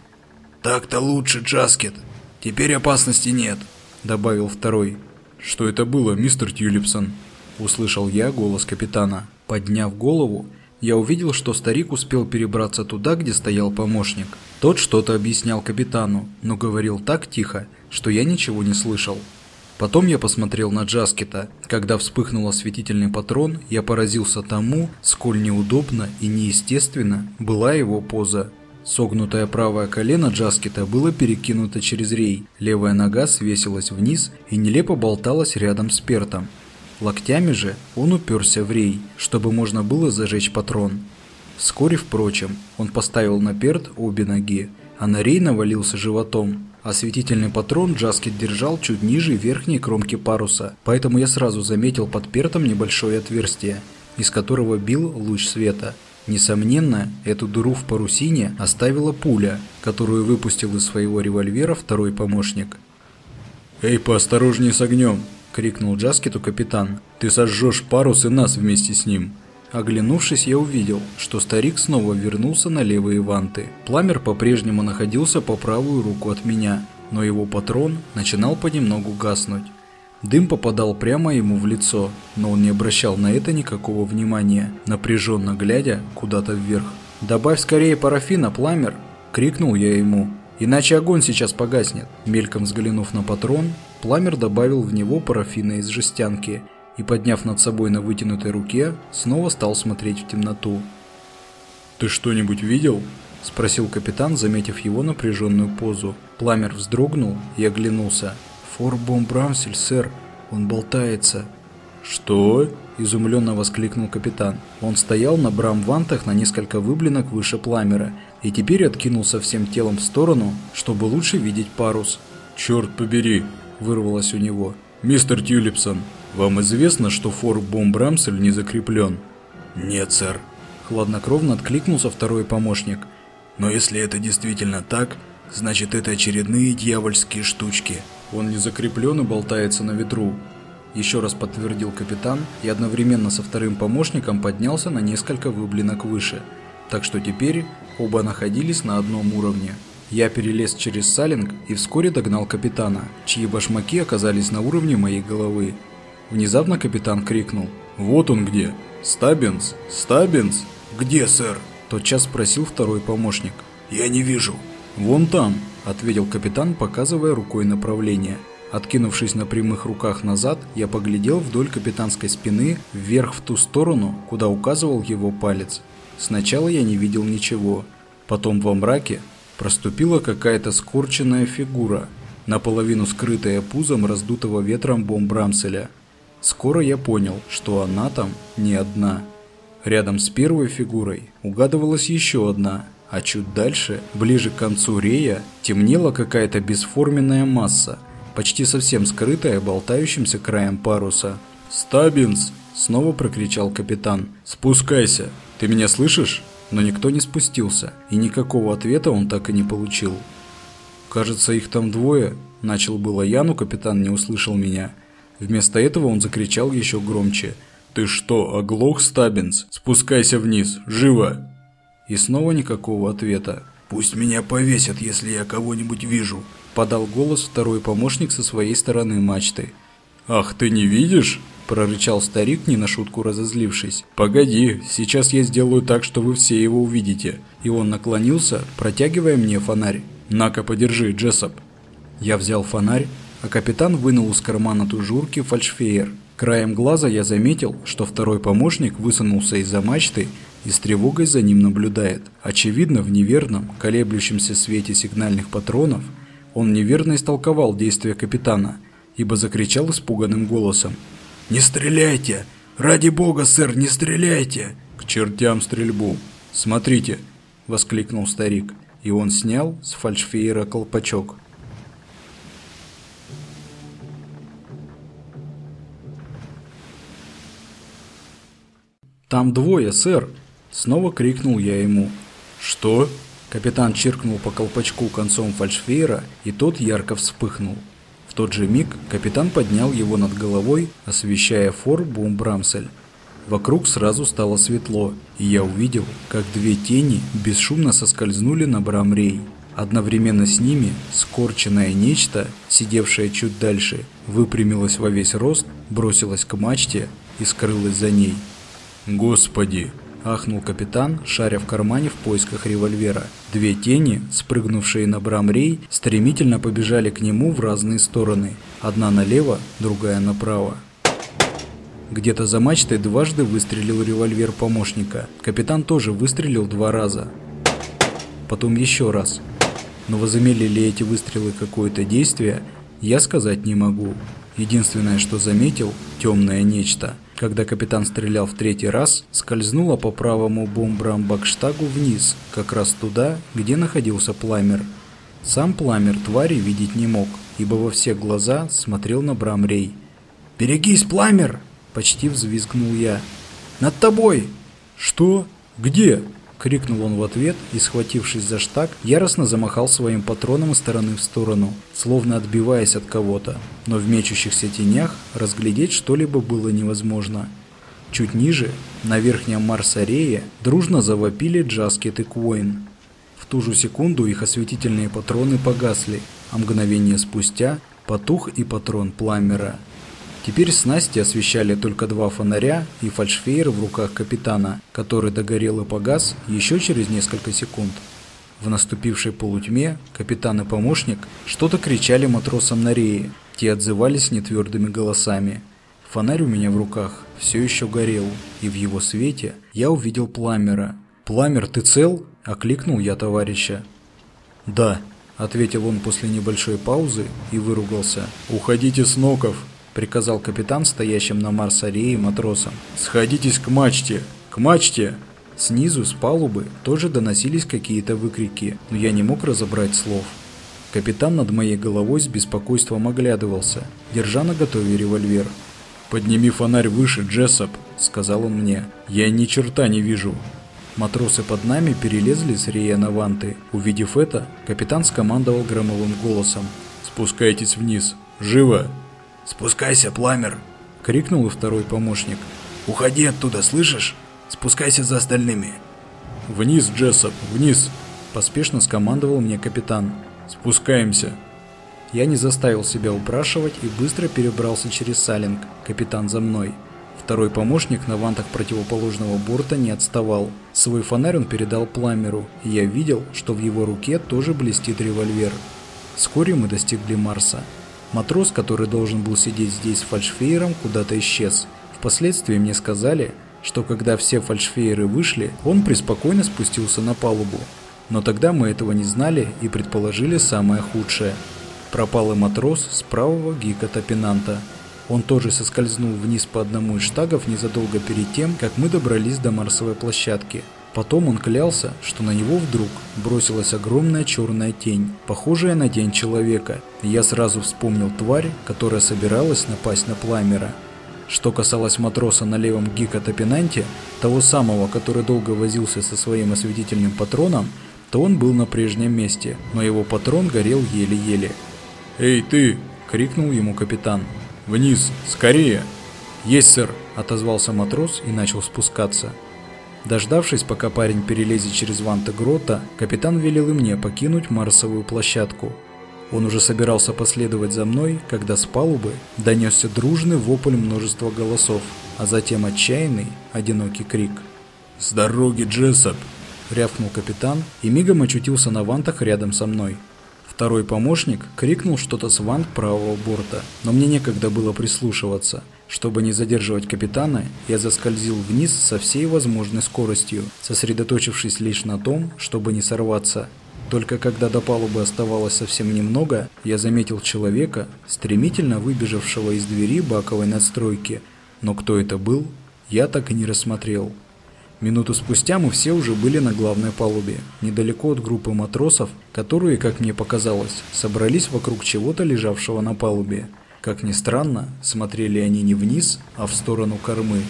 «Так-то лучше, Джаскет! Теперь опасности нет!» — добавил второй. «Что это было, мистер Тюлипсон?» Услышал я голос капитана. Подняв голову, я увидел, что старик успел перебраться туда, где стоял помощник – Тот что-то объяснял капитану, но говорил так тихо, что я ничего не слышал. Потом я посмотрел на Джаскета. Когда вспыхнул осветительный патрон, я поразился тому, сколь неудобно и неестественно была его поза. Согнутое правое колено Джаскета было перекинуто через рей, левая нога свесилась вниз и нелепо болталась рядом с пертом. Локтями же он уперся в рей, чтобы можно было зажечь патрон. Вскоре, впрочем, он поставил на перт обе ноги, а на рей навалился животом. Осветительный патрон Джаскет держал чуть ниже верхней кромки паруса, поэтому я сразу заметил под пертом небольшое отверстие, из которого бил луч света. Несомненно, эту дыру в парусине оставила пуля, которую выпустил из своего револьвера второй помощник. «Эй, поосторожнее с огнем!» – крикнул Джаскету капитан. «Ты сожжешь парус и нас вместе с ним!» Оглянувшись, я увидел, что старик снова вернулся на левые ванты. Пламер по-прежнему находился по правую руку от меня, но его патрон начинал понемногу гаснуть. Дым попадал прямо ему в лицо, но он не обращал на это никакого внимания, напряженно глядя куда-то вверх. «Добавь скорее парафина, пламер!» – крикнул я ему. «Иначе огонь сейчас погаснет!» Мельком взглянув на патрон, пламер добавил в него парафина из жестянки – и, подняв над собой на вытянутой руке, снова стал смотреть в темноту. «Ты что-нибудь видел?» – спросил капитан, заметив его напряженную позу. Пламер вздрогнул и оглянулся. «Форбом Брамсель, сэр, он болтается». «Что?» – изумленно воскликнул капитан. Он стоял на брамвантах на несколько выблинок выше пламера и теперь откинулся всем телом в сторону, чтобы лучше видеть парус. «Черт побери!» – вырвалось у него. «Мистер Тюлипсон, вам известно, что фор Бомбрамсель не закреплен? Нет, сэр. Хладнокровно откликнулся второй помощник. Но если это действительно так, значит это очередные дьявольские штучки. Он не закреплен и болтается на ветру. Еще раз подтвердил капитан и одновременно со вторым помощником поднялся на несколько выблинок выше. Так что теперь оба находились на одном уровне. Я перелез через салинг и вскоре догнал капитана, чьи башмаки оказались на уровне моей головы. Внезапно капитан крикнул. «Вот он где! Стаббинс! Стаббинс!» «Где, сэр?» Тотчас спросил второй помощник. «Я не вижу». «Вон там», – ответил капитан, показывая рукой направление. Откинувшись на прямых руках назад, я поглядел вдоль капитанской спины вверх в ту сторону, куда указывал его палец. Сначала я не видел ничего. Потом во мраке проступила какая-то скорченная фигура, наполовину скрытая пузом раздутого ветром бомб-рамселя. Скоро я понял, что она там не одна. Рядом с первой фигурой угадывалась еще одна, а чуть дальше, ближе к концу рея, темнела какая-то бесформенная масса, почти совсем скрытая болтающимся краем паруса. «Стаббинс!» – снова прокричал капитан. «Спускайся! Ты меня слышишь?» Но никто не спустился, и никакого ответа он так и не получил. «Кажется, их там двое», – начал было я, но капитан не услышал меня – Вместо этого он закричал еще громче. «Ты что, оглох, Стаббинс? Спускайся вниз! Живо!» И снова никакого ответа. «Пусть меня повесят, если я кого-нибудь вижу», – подал голос второй помощник со своей стороны мачты. «Ах, ты не видишь?» – прорычал старик, не на шутку разозлившись. «Погоди, сейчас я сделаю так, что вы все его увидите». И он наклонился, протягивая мне фонарь. «На-ка, подержи, Джессоп». Я взял фонарь, а капитан вынул из кармана тужурки фальшфеер. Краем глаза я заметил, что второй помощник высунулся из-за мачты и с тревогой за ним наблюдает. Очевидно, в неверном, колеблющемся свете сигнальных патронов он неверно истолковал действия капитана, ибо закричал испуганным голосом. «Не стреляйте! Ради бога, сэр, не стреляйте!» «К чертям стрельбу! Смотрите!» – воскликнул старик, и он снял с фальшфеера колпачок. «Там двое, сэр!» Снова крикнул я ему. «Что?» Капитан чиркнул по колпачку концом фальшфейра, и тот ярко вспыхнул. В тот же миг капитан поднял его над головой, освещая фор Бумбрамсель. Вокруг сразу стало светло, и я увидел, как две тени бесшумно соскользнули на брамрей. Одновременно с ними скорченное нечто, сидевшее чуть дальше, выпрямилось во весь рост, бросилось к мачте и скрылось за ней. «Господи!» – Ахнул капитан, шаря в кармане в поисках револьвера. Две тени, спрыгнувшие на брамрей, стремительно побежали к нему в разные стороны. Одна налево, другая направо. Где-то за мачтой дважды выстрелил револьвер помощника. Капитан тоже выстрелил два раза. Потом еще раз. Но возымели ли эти выстрелы какое-то действие, я сказать не могу. Единственное, что заметил – темное нечто. Когда капитан стрелял в третий раз, скользнуло по правому бомбрамбакштагу вниз, как раз туда, где находился пламер. Сам пламер твари видеть не мог, ибо во все глаза смотрел на Брамрей. «Берегись, пламер!» Почти взвизгнул я. «Над тобой!» «Что? Где?» Крикнул он в ответ и, схватившись за штаг, яростно замахал своим патроном из стороны в сторону, словно отбиваясь от кого-то. Но в мечущихся тенях разглядеть что-либо было невозможно. Чуть ниже, на верхнем Марсарее, дружно завопили Джаскет и Куин. В ту же секунду их осветительные патроны погасли, а мгновение спустя потух и патрон пламера. Теперь снасти освещали только два фонаря и фальшфейер в руках капитана, который догорел и погас еще через несколько секунд. В наступившей полутьме капитан и помощник что-то кричали матросам на рее, те отзывались нетвердыми голосами. Фонарь у меня в руках все еще горел, и в его свете я увидел пламера. «Пламер, ты цел?» – окликнул я товарища. «Да», – ответил он после небольшой паузы и выругался. «Уходите с ноков!» Приказал капитан стоящим на Марс-арее матросам. «Сходитесь к мачте! К мачте!» Снизу, с палубы, тоже доносились какие-то выкрики, но я не мог разобрать слов. Капитан над моей головой с беспокойством оглядывался, держа на готове револьвер. «Подними фонарь выше, Джессоп», — сказал он мне. «Я ни черта не вижу». Матросы под нами перелезли с рея на ванты. Увидев это, капитан скомандовал громовым голосом. «Спускайтесь вниз! Живо!» «Спускайся, пламер!» — крикнул и второй помощник. «Уходи оттуда, слышишь? Спускайся за остальными!» «Вниз, Джессоп, вниз!» — поспешно скомандовал мне капитан. «Спускаемся!» Я не заставил себя упрашивать и быстро перебрался через салинг, капитан за мной. Второй помощник на вантах противоположного борта не отставал. Свой фонарь он передал пламеру, и я видел, что в его руке тоже блестит револьвер. Вскоре мы достигли Марса. Матрос, который должен был сидеть здесь с фальшфейером, куда-то исчез. Впоследствии мне сказали, что когда все фальшфейеры вышли, он преспокойно спустился на палубу. Но тогда мы этого не знали и предположили самое худшее. Пропал и матрос с правого гика Топинанта. Он тоже соскользнул вниз по одному из штагов незадолго перед тем, как мы добрались до Марсовой площадки – Потом он клялся, что на него вдруг бросилась огромная черная тень, похожая на тень человека, я сразу вспомнил тварь, которая собиралась напасть на пламера. Что касалось матроса на левом гикотопинанте, того самого, который долго возился со своим осветительным патроном, то он был на прежнем месте, но его патрон горел еле-еле. «Эй, ты!» – крикнул ему капитан. «Вниз! Скорее!» «Есть, сэр!» – отозвался матрос и начал спускаться. Дождавшись, пока парень перелезет через ванты грота, капитан велел и мне покинуть Марсовую площадку. Он уже собирался последовать за мной, когда с палубы донесся дружный вопль множества голосов, а затем отчаянный, одинокий крик. «С дороги, Джессоп!» — рявкнул капитан и мигом очутился на вантах рядом со мной. Второй помощник крикнул что-то с вант правого борта, но мне некогда было прислушиваться — чтобы не задерживать капитана, я заскользил вниз со всей возможной скоростью, сосредоточившись лишь на том, чтобы не сорваться. Только когда до палубы оставалось совсем немного, я заметил человека, стремительно выбежавшего из двери баковой надстройки. Но кто это был, я так и не рассмотрел. Минуту спустя мы все уже были на главной палубе, недалеко от группы матросов, которые, как мне показалось, собрались вокруг чего-то лежавшего на палубе. Как ни странно, смотрели они не вниз, а в сторону кормы,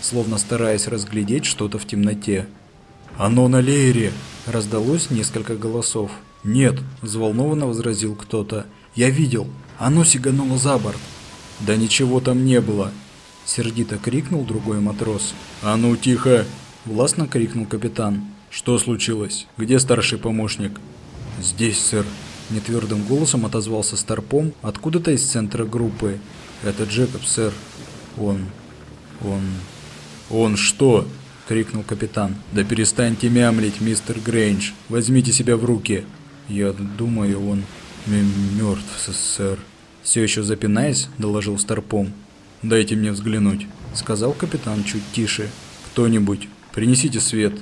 словно стараясь разглядеть что-то в темноте. «Оно на леере!» – раздалось несколько голосов. «Нет», – взволнованно возразил кто-то. «Я видел, оно сигануло за борт». «Да ничего там не было!» – сердито крикнул другой матрос. «А ну тихо!» – властно крикнул капитан. «Что случилось? Где старший помощник?» «Здесь, сэр», Нетвердым голосом отозвался Старпом откуда-то из центра группы. «Это Джекоб, сэр. Он... он...» «Он что?» — крикнул капитан. «Да перестаньте мямлить, мистер Грейндж! Возьмите себя в руки!» «Я думаю, он мертв, сэр». Все еще запинаясь, доложил Старпом. «Дайте мне взглянуть», — сказал капитан чуть тише. «Кто-нибудь, принесите свет».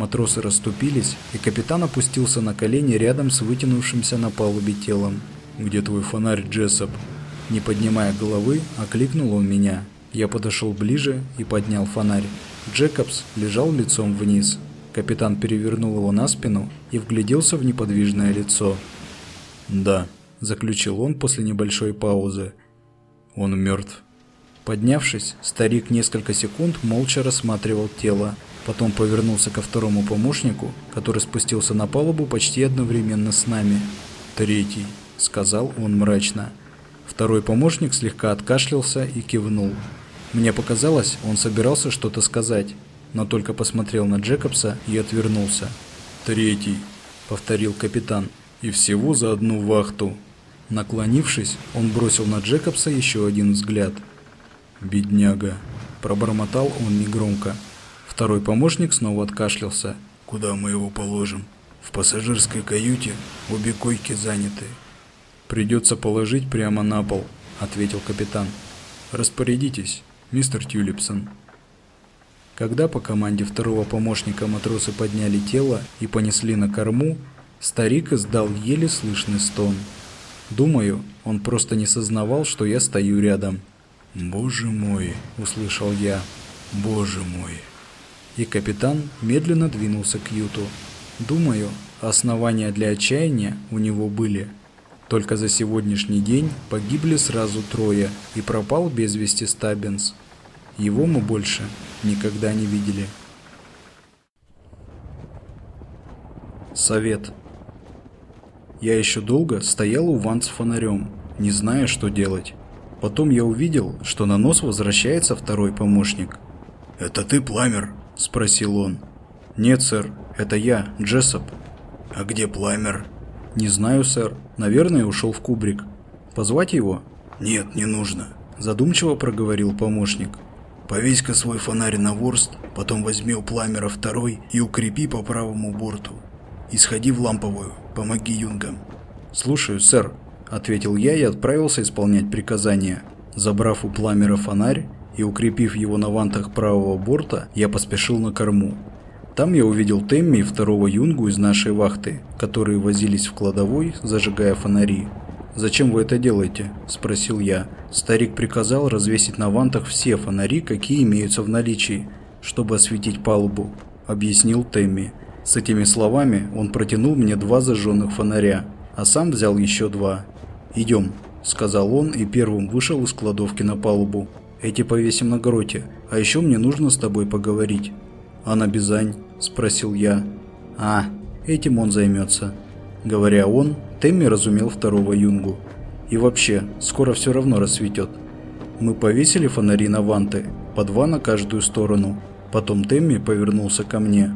Матросы расступились, и капитан опустился на колени рядом с вытянувшимся на палубе телом. «Где твой фонарь, Джессоп?» Не поднимая головы, окликнул он меня. Я подошел ближе и поднял фонарь. Джекобс лежал лицом вниз. Капитан перевернул его на спину и вгляделся в неподвижное лицо. «Да», – заключил он после небольшой паузы. «Он мертв». Поднявшись, старик несколько секунд молча рассматривал тело, потом повернулся ко второму помощнику, который спустился на палубу почти одновременно с нами. «Третий», – сказал он мрачно. Второй помощник слегка откашлялся и кивнул. Мне показалось, он собирался что-то сказать, но только посмотрел на Джекобса и отвернулся. «Третий», — повторил капитан, — «и всего за одну вахту». Наклонившись, он бросил на Джекобса еще один взгляд. «Бедняга», — пробормотал он негромко. Второй помощник снова откашлялся. «Куда мы его положим? В пассажирской каюте обе койки заняты». «Придется положить прямо на пол», — ответил капитан. «Распорядитесь» мистер Тюлипсон. Когда по команде второго помощника матросы подняли тело и понесли на корму, старик издал еле слышный стон. Думаю, он просто не сознавал, что я стою рядом. «Боже мой!» – услышал я. «Боже мой!» И капитан медленно двинулся к юту. Думаю, основания для отчаяния у него были – только за сегодняшний день погибли сразу трое и пропал без вести Стаббинс. Его мы больше никогда не видели. Совет. Я еще долго стоял у вант с фонарем, не зная, что делать. Потом я увидел, что на нос возвращается второй помощник. «Это ты, Пламер?» – спросил он. «Нет, сэр, это я, Джессоп». «А где Пламер?» «Не знаю, сэр. Наверное, ушел в кубрик. Позвать его?» «Нет, не нужно», – задумчиво проговорил помощник. «Повесь-ка свой фонарь на ворст, потом возьми у пламера второй и укрепи по правому борту. И сходи в ламповую, помоги юнгам». «Слушаю, сэр», – ответил я и отправился исполнять приказания. Забрав у пламера фонарь и укрепив его на вантах правого борта, я поспешил на корму. Там я увидел Темми и второго юнгу из нашей вахты, которые возились в кладовой, зажигая фонари. «Зачем вы это делаете?» – спросил я. Старик приказал развесить на вантах все фонари, какие имеются в наличии, чтобы осветить палубу, объяснил Темми. С этими словами он протянул мне два зажженных фонаря, а сам взял еще два. «Идем», – сказал он и первым вышел из кладовки на палубу. «Эти повесим на гроте, а еще мне нужно с тобой поговорить». «А на Бизань?» – спросил я. «А, этим он займется». Говоря он, Тэмми разумел второго юнгу. «И вообще, скоро все равно рассветет». Мы повесили фонари на ванты, по два на каждую сторону. Потом Тэмми повернулся ко мне.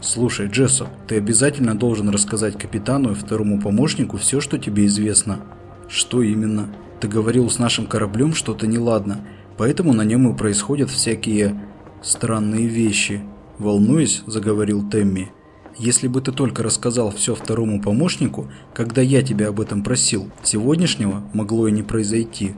«Слушай, Джессоп, ты обязательно должен рассказать капитану и второму помощнику все, что тебе известно». «Что именно?» «Ты говорил с нашим кораблем что-то неладно, поэтому на нем и происходят всякие странные вещи», Волнуясь, заговорил Темми. Если бы ты только рассказал все второму помощнику, когда я тебя об этом просил, сегодняшнего могло и не произойти.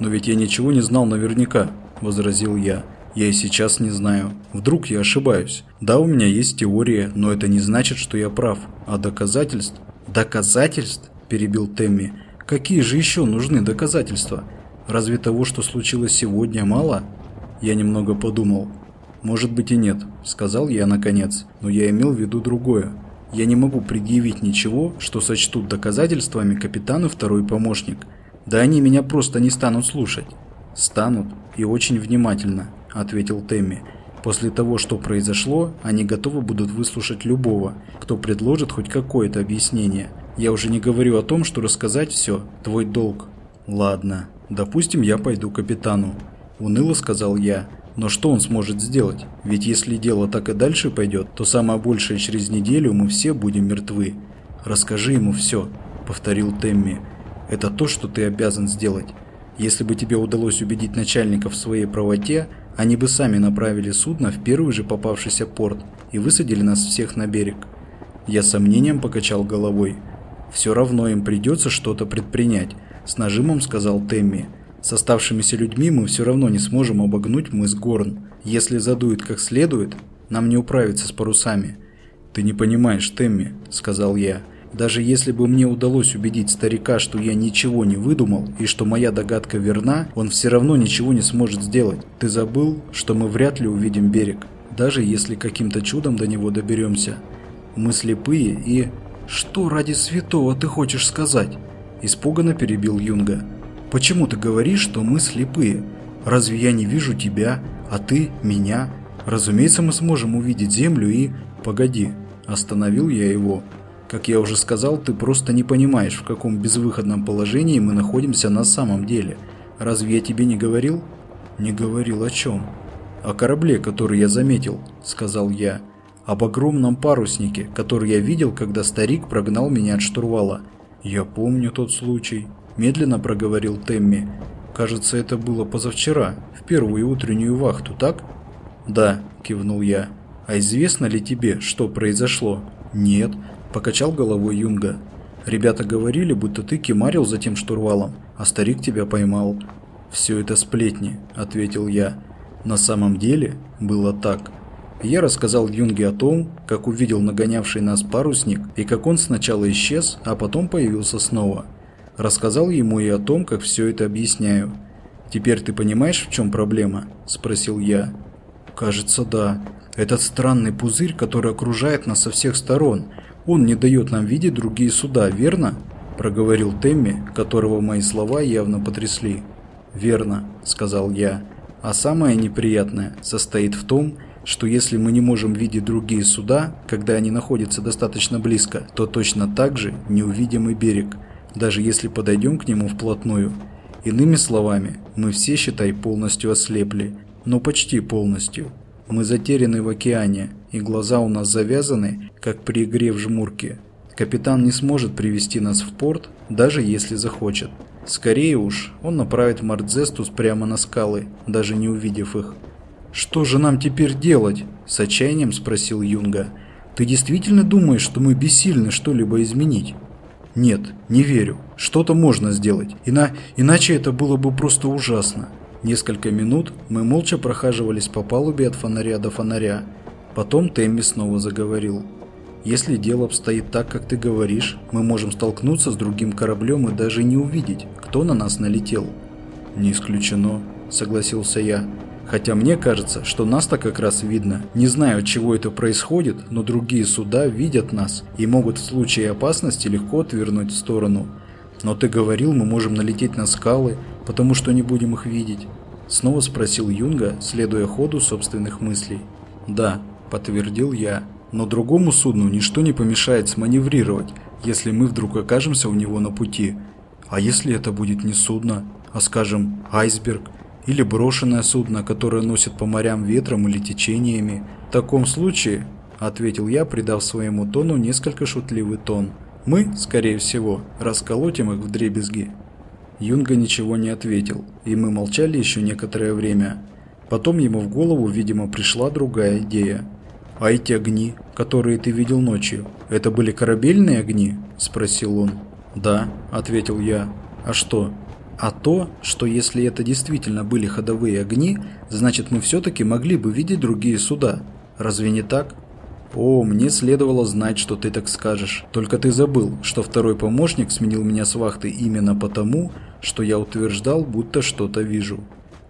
Но ведь я ничего не знал наверняка, возразил я. Я и сейчас не знаю. Вдруг я ошибаюсь. Да, у меня есть теория, но это не значит, что я прав. А доказательств? Доказательств? Перебил Темми. Какие же еще нужны доказательства? Разве того, что случилось сегодня, мало? Я немного подумал. «Может быть и нет», – сказал я наконец, но я имел в виду другое. Я не могу предъявить ничего, что сочтут доказательствами капитан и второй помощник. Да они меня просто не станут слушать. «Станут, и очень внимательно», – ответил Тэмми. «После того, что произошло, они готовы будут выслушать любого, кто предложит хоть какое-то объяснение. Я уже не говорю о том, что рассказать все – твой долг». «Ладно, допустим, я пойду капитану», – уныло сказал я. Но что он сможет сделать? Ведь если дело так и дальше пойдет, то самое большее через неделю мы все будем мертвы. Расскажи ему все, повторил Темми. Это то, что ты обязан сделать. Если бы тебе удалось убедить начальника в своей правоте, они бы сами направили судно в первый же попавшийся порт и высадили нас всех на берег. Я сомнением покачал головой. «Все равно им придется что-то предпринять», – с нажимом сказал Темми. «С оставшимися людьми мы все равно не сможем обогнуть мыс Горн. Если задует как следует, нам не управиться с парусами». «Ты не понимаешь, Темми», – сказал я. Даже если бы мне удалось убедить старика, что я ничего не выдумал и что моя догадка верна, он все равно ничего не сможет сделать. Ты забыл, что мы вряд ли увидим берег, даже если каким-то чудом до него доберемся. Мы слепые и... Что ради святого ты хочешь сказать? Испуганно перебил Юнга. Почему ты говоришь, что мы слепые? Разве я не вижу тебя, а ты меня? Разумеется, мы сможем увидеть землю и... Погоди, остановил я его. Как я уже сказал, ты просто не понимаешь, в каком безвыходном положении мы находимся на самом деле. Разве я тебе не говорил? Не говорил о чем? О корабле, который я заметил, сказал я. Об огромном паруснике, который я видел, когда старик прогнал меня от штурвала. Я помню тот случай, медленно проговорил Темми. Кажется, это было позавчера, в первую утреннюю вахту, так? Да, кивнул я. А известно ли тебе, что произошло? Нет. Покачал головой Юнга. Ребята говорили, будто ты кемарил за тем штурвалом, а старик тебя поймал. Все это сплетни, ответил я. На самом деле было так. Я рассказал Юнге о том, как увидел нагонявший нас парусник и как он сначала исчез, а потом появился снова. Рассказал ему и о том, как все это объясняю. «Теперь ты понимаешь, в чем проблема?» – спросил я. «Кажется, да. Этот странный пузырь, который окружает нас со всех сторон, он не дает нам видеть другие суда, верно?» – проговорил Темми, которого мои слова явно потрясли. «Верно», – сказал я. «А самое неприятное состоит в том, что если мы не можем видеть другие суда, когда они находятся достаточно близко, то точно так же не увидим и берег, даже если подойдем к нему вплотную. Иными словами, мы все, считай, полностью ослепли, но почти полностью. Мы затеряны в океане, и глаза у нас завязаны, как при игре в жмурки. Капитан не сможет привести нас в порт, даже если захочет. Скорее уж, он направит Мардзестус прямо на скалы, даже не увидев их. «Что же нам теперь делать?» – с отчаянием спросил Юнга. «Ты действительно думаешь, что мы бессильны что-либо изменить?» «Нет, не верю. Что-то можно сделать. Ина... Иначе это было бы просто ужасно». Несколько минут мы молча прохаживались по палубе от фонаря до фонаря. Потом Тэмми снова заговорил. «Если дело обстоит так, как ты говоришь, мы можем столкнуться с другим кораблем и даже не увидеть, кто на нас налетел». «Не исключено», — согласился я. «Хотя мне кажется, что нас-то как раз видно. Не знаю, от чего это происходит, но другие суда видят нас и могут в случае опасности легко отвернуть в сторону. Но ты говорил, мы можем налететь на скалы, потому что не будем их видеть?» Снова спросил Юнга, следуя ходу собственных мыслей. «Да», – подтвердил я, – «но другому судну ничто не помешает сманеврировать, если мы вдруг окажемся у него на пути. А если это будет не судно, а, скажем, айсберг или брошенное судно, которое носит по морям ветром или течениями? В таком случае, – ответил я, придав своему тону несколько шутливый тон – мы, скорее всего, расколотим их в дребезги. Юнга ничего не ответил, и мы молчали еще некоторое время. Потом ему в голову, видимо, пришла другая идея. «А эти огни, которые ты видел ночью, это были корабельные огни?» – спросил он. «Да», – ответил я. «А что?» «А то, что если это действительно были ходовые огни, значит мы все-таки могли бы видеть другие суда. Разве не так?» «О, мне следовало знать, что ты так скажешь. Только ты забыл, что второй помощник сменил меня с вахты именно потому, что я утверждал, будто что-то вижу».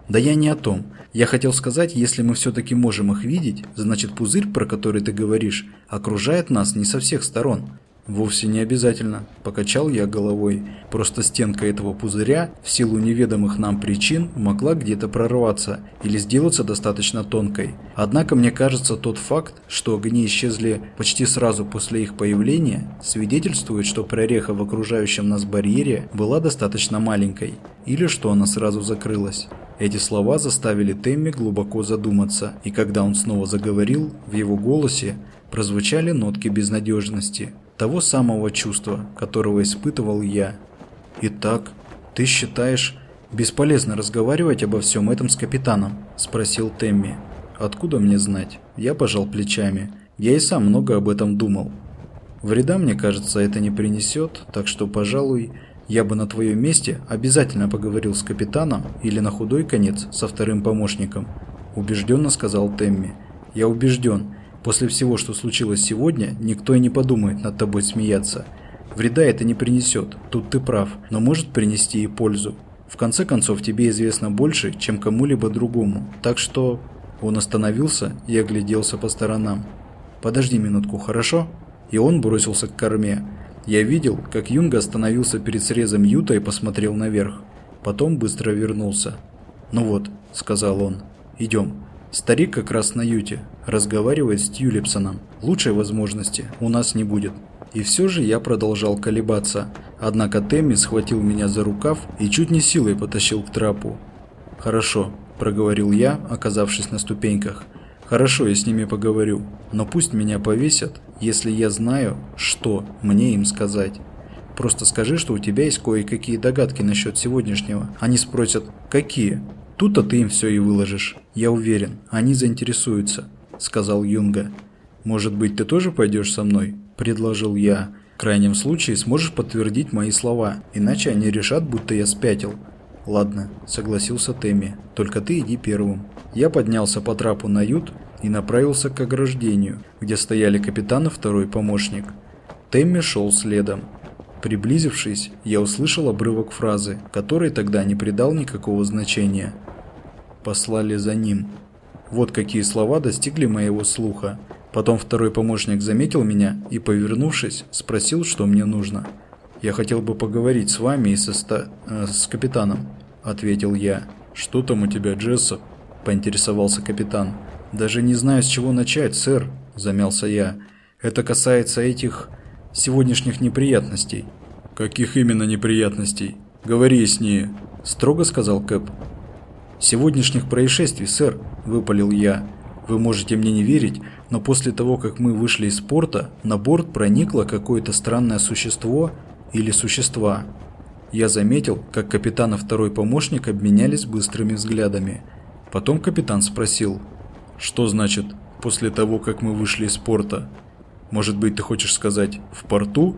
«Да я не о том. Я хотел сказать, если мы все-таки можем их видеть, значит пузырь, про который ты говоришь, окружает нас не со всех сторон. Вовсе не обязательно, покачал я головой. Просто стенка этого пузыря, в силу неведомых нам причин, могла где-то прорваться или сделаться достаточно тонкой. Однако мне кажется, тот факт, что огни исчезли почти сразу после их появления, свидетельствует, что прореха в окружающем нас барьере была достаточно маленькой, или что она сразу закрылась. Эти слова заставили Темми глубоко задуматься, и когда он снова заговорил, в его голосе прозвучали нотки безнадежности того самого чувства, которого испытывал я. Итак, ты считаешь, «Бесполезно разговаривать обо всем этом с капитаном», – спросил Темми. «Откуда мне знать?» Я пожал плечами. Я и сам много об этом думал. Вреда, мне кажется, это не принесет, так что, пожалуй, я бы на твоем месте обязательно поговорил с капитаном или на худой конец со вторым помощником. Убежденно сказал Темми. Я убежден, после всего, что случилось сегодня, никто и не подумает над тобой смеяться. Вреда это не принесет, тут ты прав, но может принести и пользу. В конце концов, тебе известно больше, чем кому-либо другому, так что... Он остановился и огляделся по сторонам. «Подожди минутку, хорошо?» И он бросился к корме. Я видел, как Юнга остановился перед срезом Юта и посмотрел наверх. Потом быстро вернулся. «Ну вот», — сказал он, — «идем». Старик как раз на Юте, разговаривает с Тюлипсоном. Лучшей возможности у нас не будет. И все же я продолжал колебаться. Однако Тэмми схватил меня за рукав и чуть не силой потащил к трапу. «Хорошо», – проговорил я, оказавшись на ступеньках. «Хорошо, я с ними поговорю, но пусть меня повесят, если я знаю, что мне им сказать. Просто скажи, что у тебя есть кое-какие догадки насчет сегодняшнего. Они спросят, какие? Тут-то ты им все и выложишь. Я уверен, они заинтересуются», – сказал Юнга. «Может быть, ты тоже пойдешь со мной?» – предложил я. «В крайнем случае сможешь подтвердить мои слова, иначе они решат, будто я спятил». «Ладно», – согласился Тэмми, – «только ты иди первым». Я поднялся по трапу на ют и направился к ограждению, где стояли капитан и второй помощник. Тэмми шел следом. Приблизившись, я услышал обрывок фразы, которой тогда не придал никакого значения. «Послали за ним». Вот какие слова достигли моего слуха. Потом второй помощник заметил меня и, повернувшись, спросил, что мне нужно. «Я хотел бы поговорить с вами и со ста... э, с капитаном», — ответил я. «Что там у тебя, Джессоп?» — поинтересовался капитан. «Даже не знаю, с чего начать, сэр», — замялся я. «Это касается этих сегодняшних неприятностей». «Каких именно неприятностей? Говори яснее», — строго сказал Кэп. «Сегодняшних происшествий, сэр», — выпалил я. «Вы можете мне не верить, но после того, как мы вышли из порта, на борт проникло какое-то странное существо или существа. Я заметил, как капитан и второй помощник обменялись быстрыми взглядами. Потом капитан спросил, «Что значит «после того, как мы вышли из порта»? Может быть, ты хочешь сказать «в порту»?»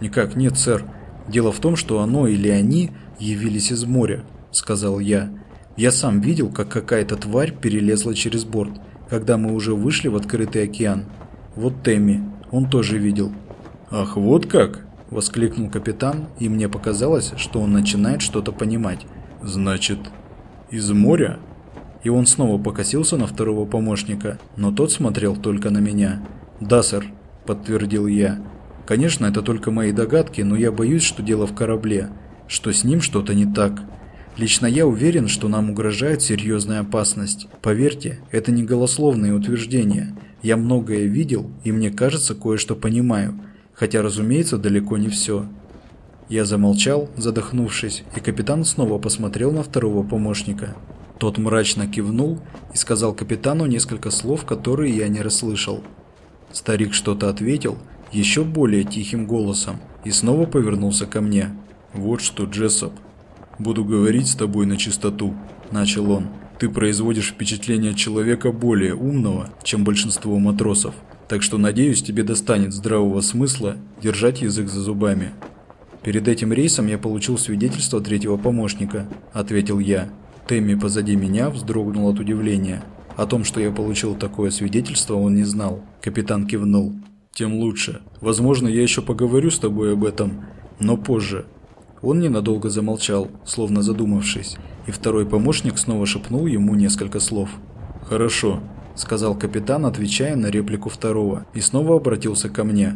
«Никак нет, сэр. Дело в том, что оно или они явились из моря», — сказал я. «Я сам видел, как какая-то тварь перелезла через борт, когда мы уже вышли в открытый океан. Вот Тэмми, он тоже видел». «Ах, вот как?» – воскликнул капитан, и мне показалось, что он начинает что-то понимать. «Значит, из моря?» И он снова покосился на второго помощника, но тот смотрел только на меня. «Да, сэр», – подтвердил я. «Конечно, это только мои догадки, но я боюсь, что дело в корабле, что с ним что-то не так. Лично я уверен, что нам угрожает серьезная опасность. Поверьте, это не голословные утверждения. Я многое видел, и мне кажется, кое-что понимаю хотя, разумеется, далеко не все. Я замолчал, задохнувшись, и капитан снова посмотрел на второго помощника. Тот мрачно кивнул и сказал капитану несколько слов, которые я не расслышал. Старик что-то ответил, еще более тихим голосом, и снова повернулся ко мне. «Вот что, Джессоп, буду говорить с тобой на чистоту», – начал он. «Ты производишь впечатление человека более умного, чем большинство матросов. Так что, надеюсь, тебе достанет здравого смысла держать язык за зубами. Перед этим рейсом я получил свидетельство третьего помощника, ответил я. Тэмми позади меня вздрогнул от удивления. О том, что я получил такое свидетельство, он не знал. Капитан кивнул. Тем лучше. Возможно, я еще поговорю с тобой об этом, но позже. Он ненадолго замолчал, словно задумавшись, и второй помощник снова шепнул ему несколько слов. «Хорошо», сказал капитан, отвечая на реплику второго, и снова обратился ко мне.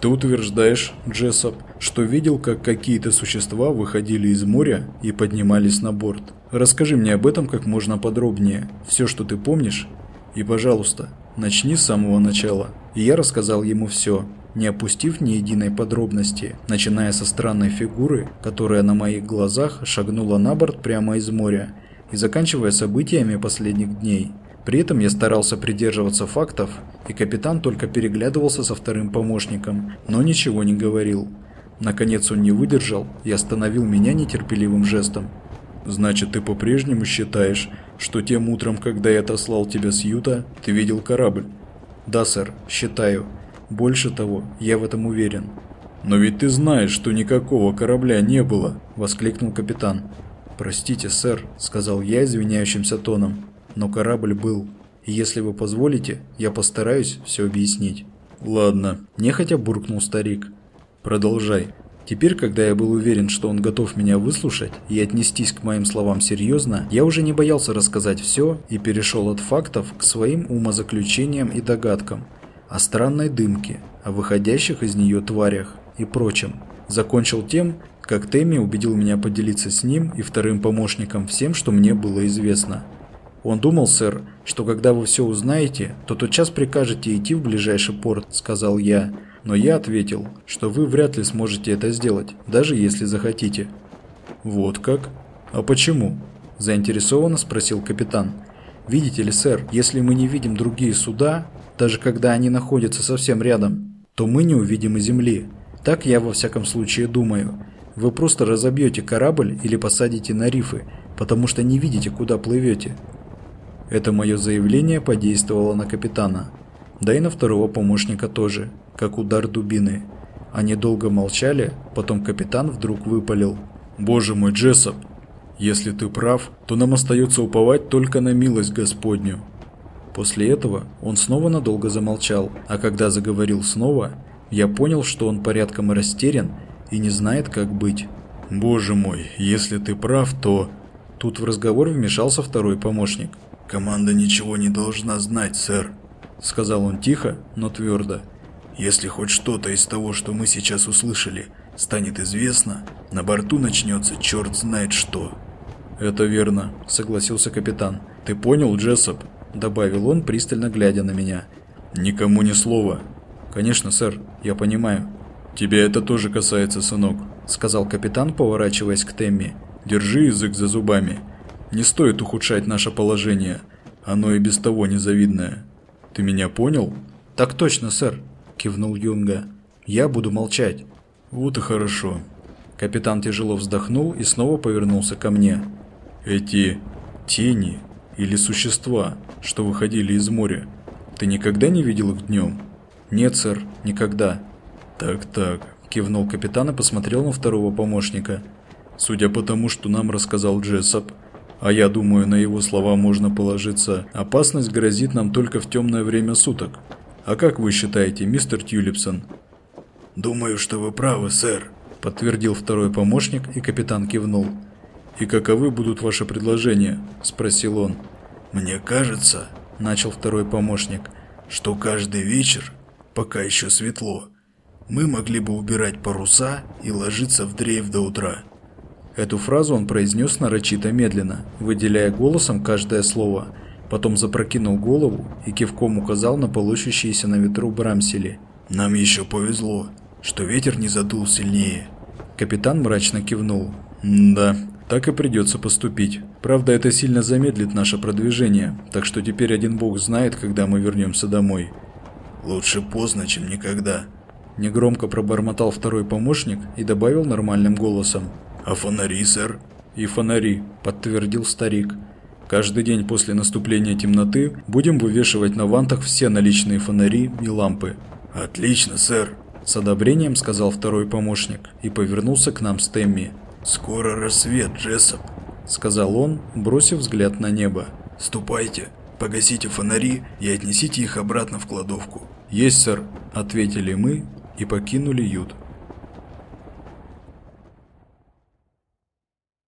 «Ты утверждаешь, Джессоп, что видел, как какие-то существа выходили из моря и поднимались на борт. Расскажи мне об этом как можно подробнее, все, что ты помнишь, и, пожалуйста, начни с самого начала». И я рассказал ему все, не опустив ни единой подробности, начиная со странной фигуры, которая на моих глазах шагнула на борт прямо из моря, и заканчивая событиями последних дней. При этом я старался придерживаться фактов, и капитан только переглядывался со вторым помощником, но ничего не говорил. Наконец он не выдержал и остановил меня нетерпеливым жестом. Значит, ты по-прежнему считаешь, что тем утром, когда я отослал тебя с Юта, ты видел корабль? Да, сэр, считаю. Больше того, я в этом уверен. Но ведь ты знаешь, что никакого корабля не было, воскликнул капитан. Простите, сэр, сказал я извиняющимся тоном, но корабль был. И если вы позволите, я постараюсь все объяснить. Ладно, нехотя буркнул старик. Продолжай. Теперь, когда я был уверен, что он готов меня выслушать и отнестись к моим словам серьезно, я уже не боялся рассказать все и перешел от фактов к своим умозаключениям и догадкам о странной дымке, о выходящих из нее тварях и прочем. Закончил тем, как Тэмми убедил меня поделиться с ним и вторым помощником всем, что мне было известно. Он думал, сэр, что когда вы все узнаете, то тотчас прикажете идти в ближайший порт, сказал я, но я ответил, что вы вряд ли сможете это сделать, даже если захотите. Вот как? А почему? Заинтересованно спросил капитан. Видите ли, сэр, если мы не видим другие суда, даже когда они находятся совсем рядом, то мы не увидим и земли. Так я во всяком случае думаю. Вы просто разобьете корабль или посадите на рифы, потому что не видите, куда плывете. Это мое заявление подействовало на капитана, да и на второго помощника тоже как удар дубины. Они долго молчали, потом капитан вдруг выпалил. «Боже мой, Джессоп, если ты прав, то нам остается уповать только на милость Господню». После этого он снова надолго замолчал, а когда заговорил снова, я понял, что он порядком растерян и не знает, как быть. «Боже мой, если ты прав, то...» Тут в разговор вмешался второй помощник. «Команда ничего не должна знать, сэр», — сказал он тихо, но твердо. Если хоть что-то из того, что мы сейчас услышали, станет известно, на борту начнется черт знает что. Это верно, согласился капитан. Ты понял, Джессоп? Добавил он, пристально глядя на меня. Никому ни слова. Конечно, сэр, я понимаю. Тебя это тоже касается, сынок, сказал капитан, поворачиваясь к Темми. Держи язык за зубами. Не стоит ухудшать наше положение. Оно и без того незавидное. Ты меня понял? Так точно, сэр, кивнул Юнга. Я буду молчать. Вот и хорошо. Капитан тяжело вздохнул и снова повернулся ко мне. Эти тени или существа, что выходили из моря, ты никогда не видел их днем? Нет, сэр, никогда. Так-так, кивнул капитан и посмотрел на второго помощника. Судя по тому, что нам рассказал Джессоп, а я думаю, на его слова можно положиться, опасность грозит нам только в темное время суток. А как вы считаете, мистер Тюлипсон? Думаю, что вы правы, сэр, подтвердил второй помощник, и капитан кивнул. И каковы будут ваши предложения? спросил он. Мне кажется, начал второй помощник, что каждый вечер, пока еще светло, мы могли бы убирать паруса и ложиться в дрейф до утра. Эту фразу он произнес нарочито медленно, выделяя голосом каждое слово – Потом запрокинул голову и кивком указал на полощущиеся на ветру брамсели. «Нам еще повезло, что ветер не задул сильнее». Капитан мрачно кивнул. «Да, так и придется поступить. Правда, это сильно замедлит наше продвижение, так что теперь один бог знает, когда мы вернемся домой». «Лучше поздно, чем никогда», – негромко пробормотал второй помощник и добавил нормальным голосом. «А фонари, сэр?» «И фонари», – подтвердил старик. Каждый день после наступления темноты будем вывешивать на вантах все наличные фонари и лампы. Отлично, сэр, с одобрением сказал второй помощник и повернулся к нам с Темми. Скоро рассвет, Джессоп, сказал он, бросив взгляд на небо. Ступайте, погасите фонари и отнесите их обратно в кладовку. Есть, сэр, ответили мы и покинули ют.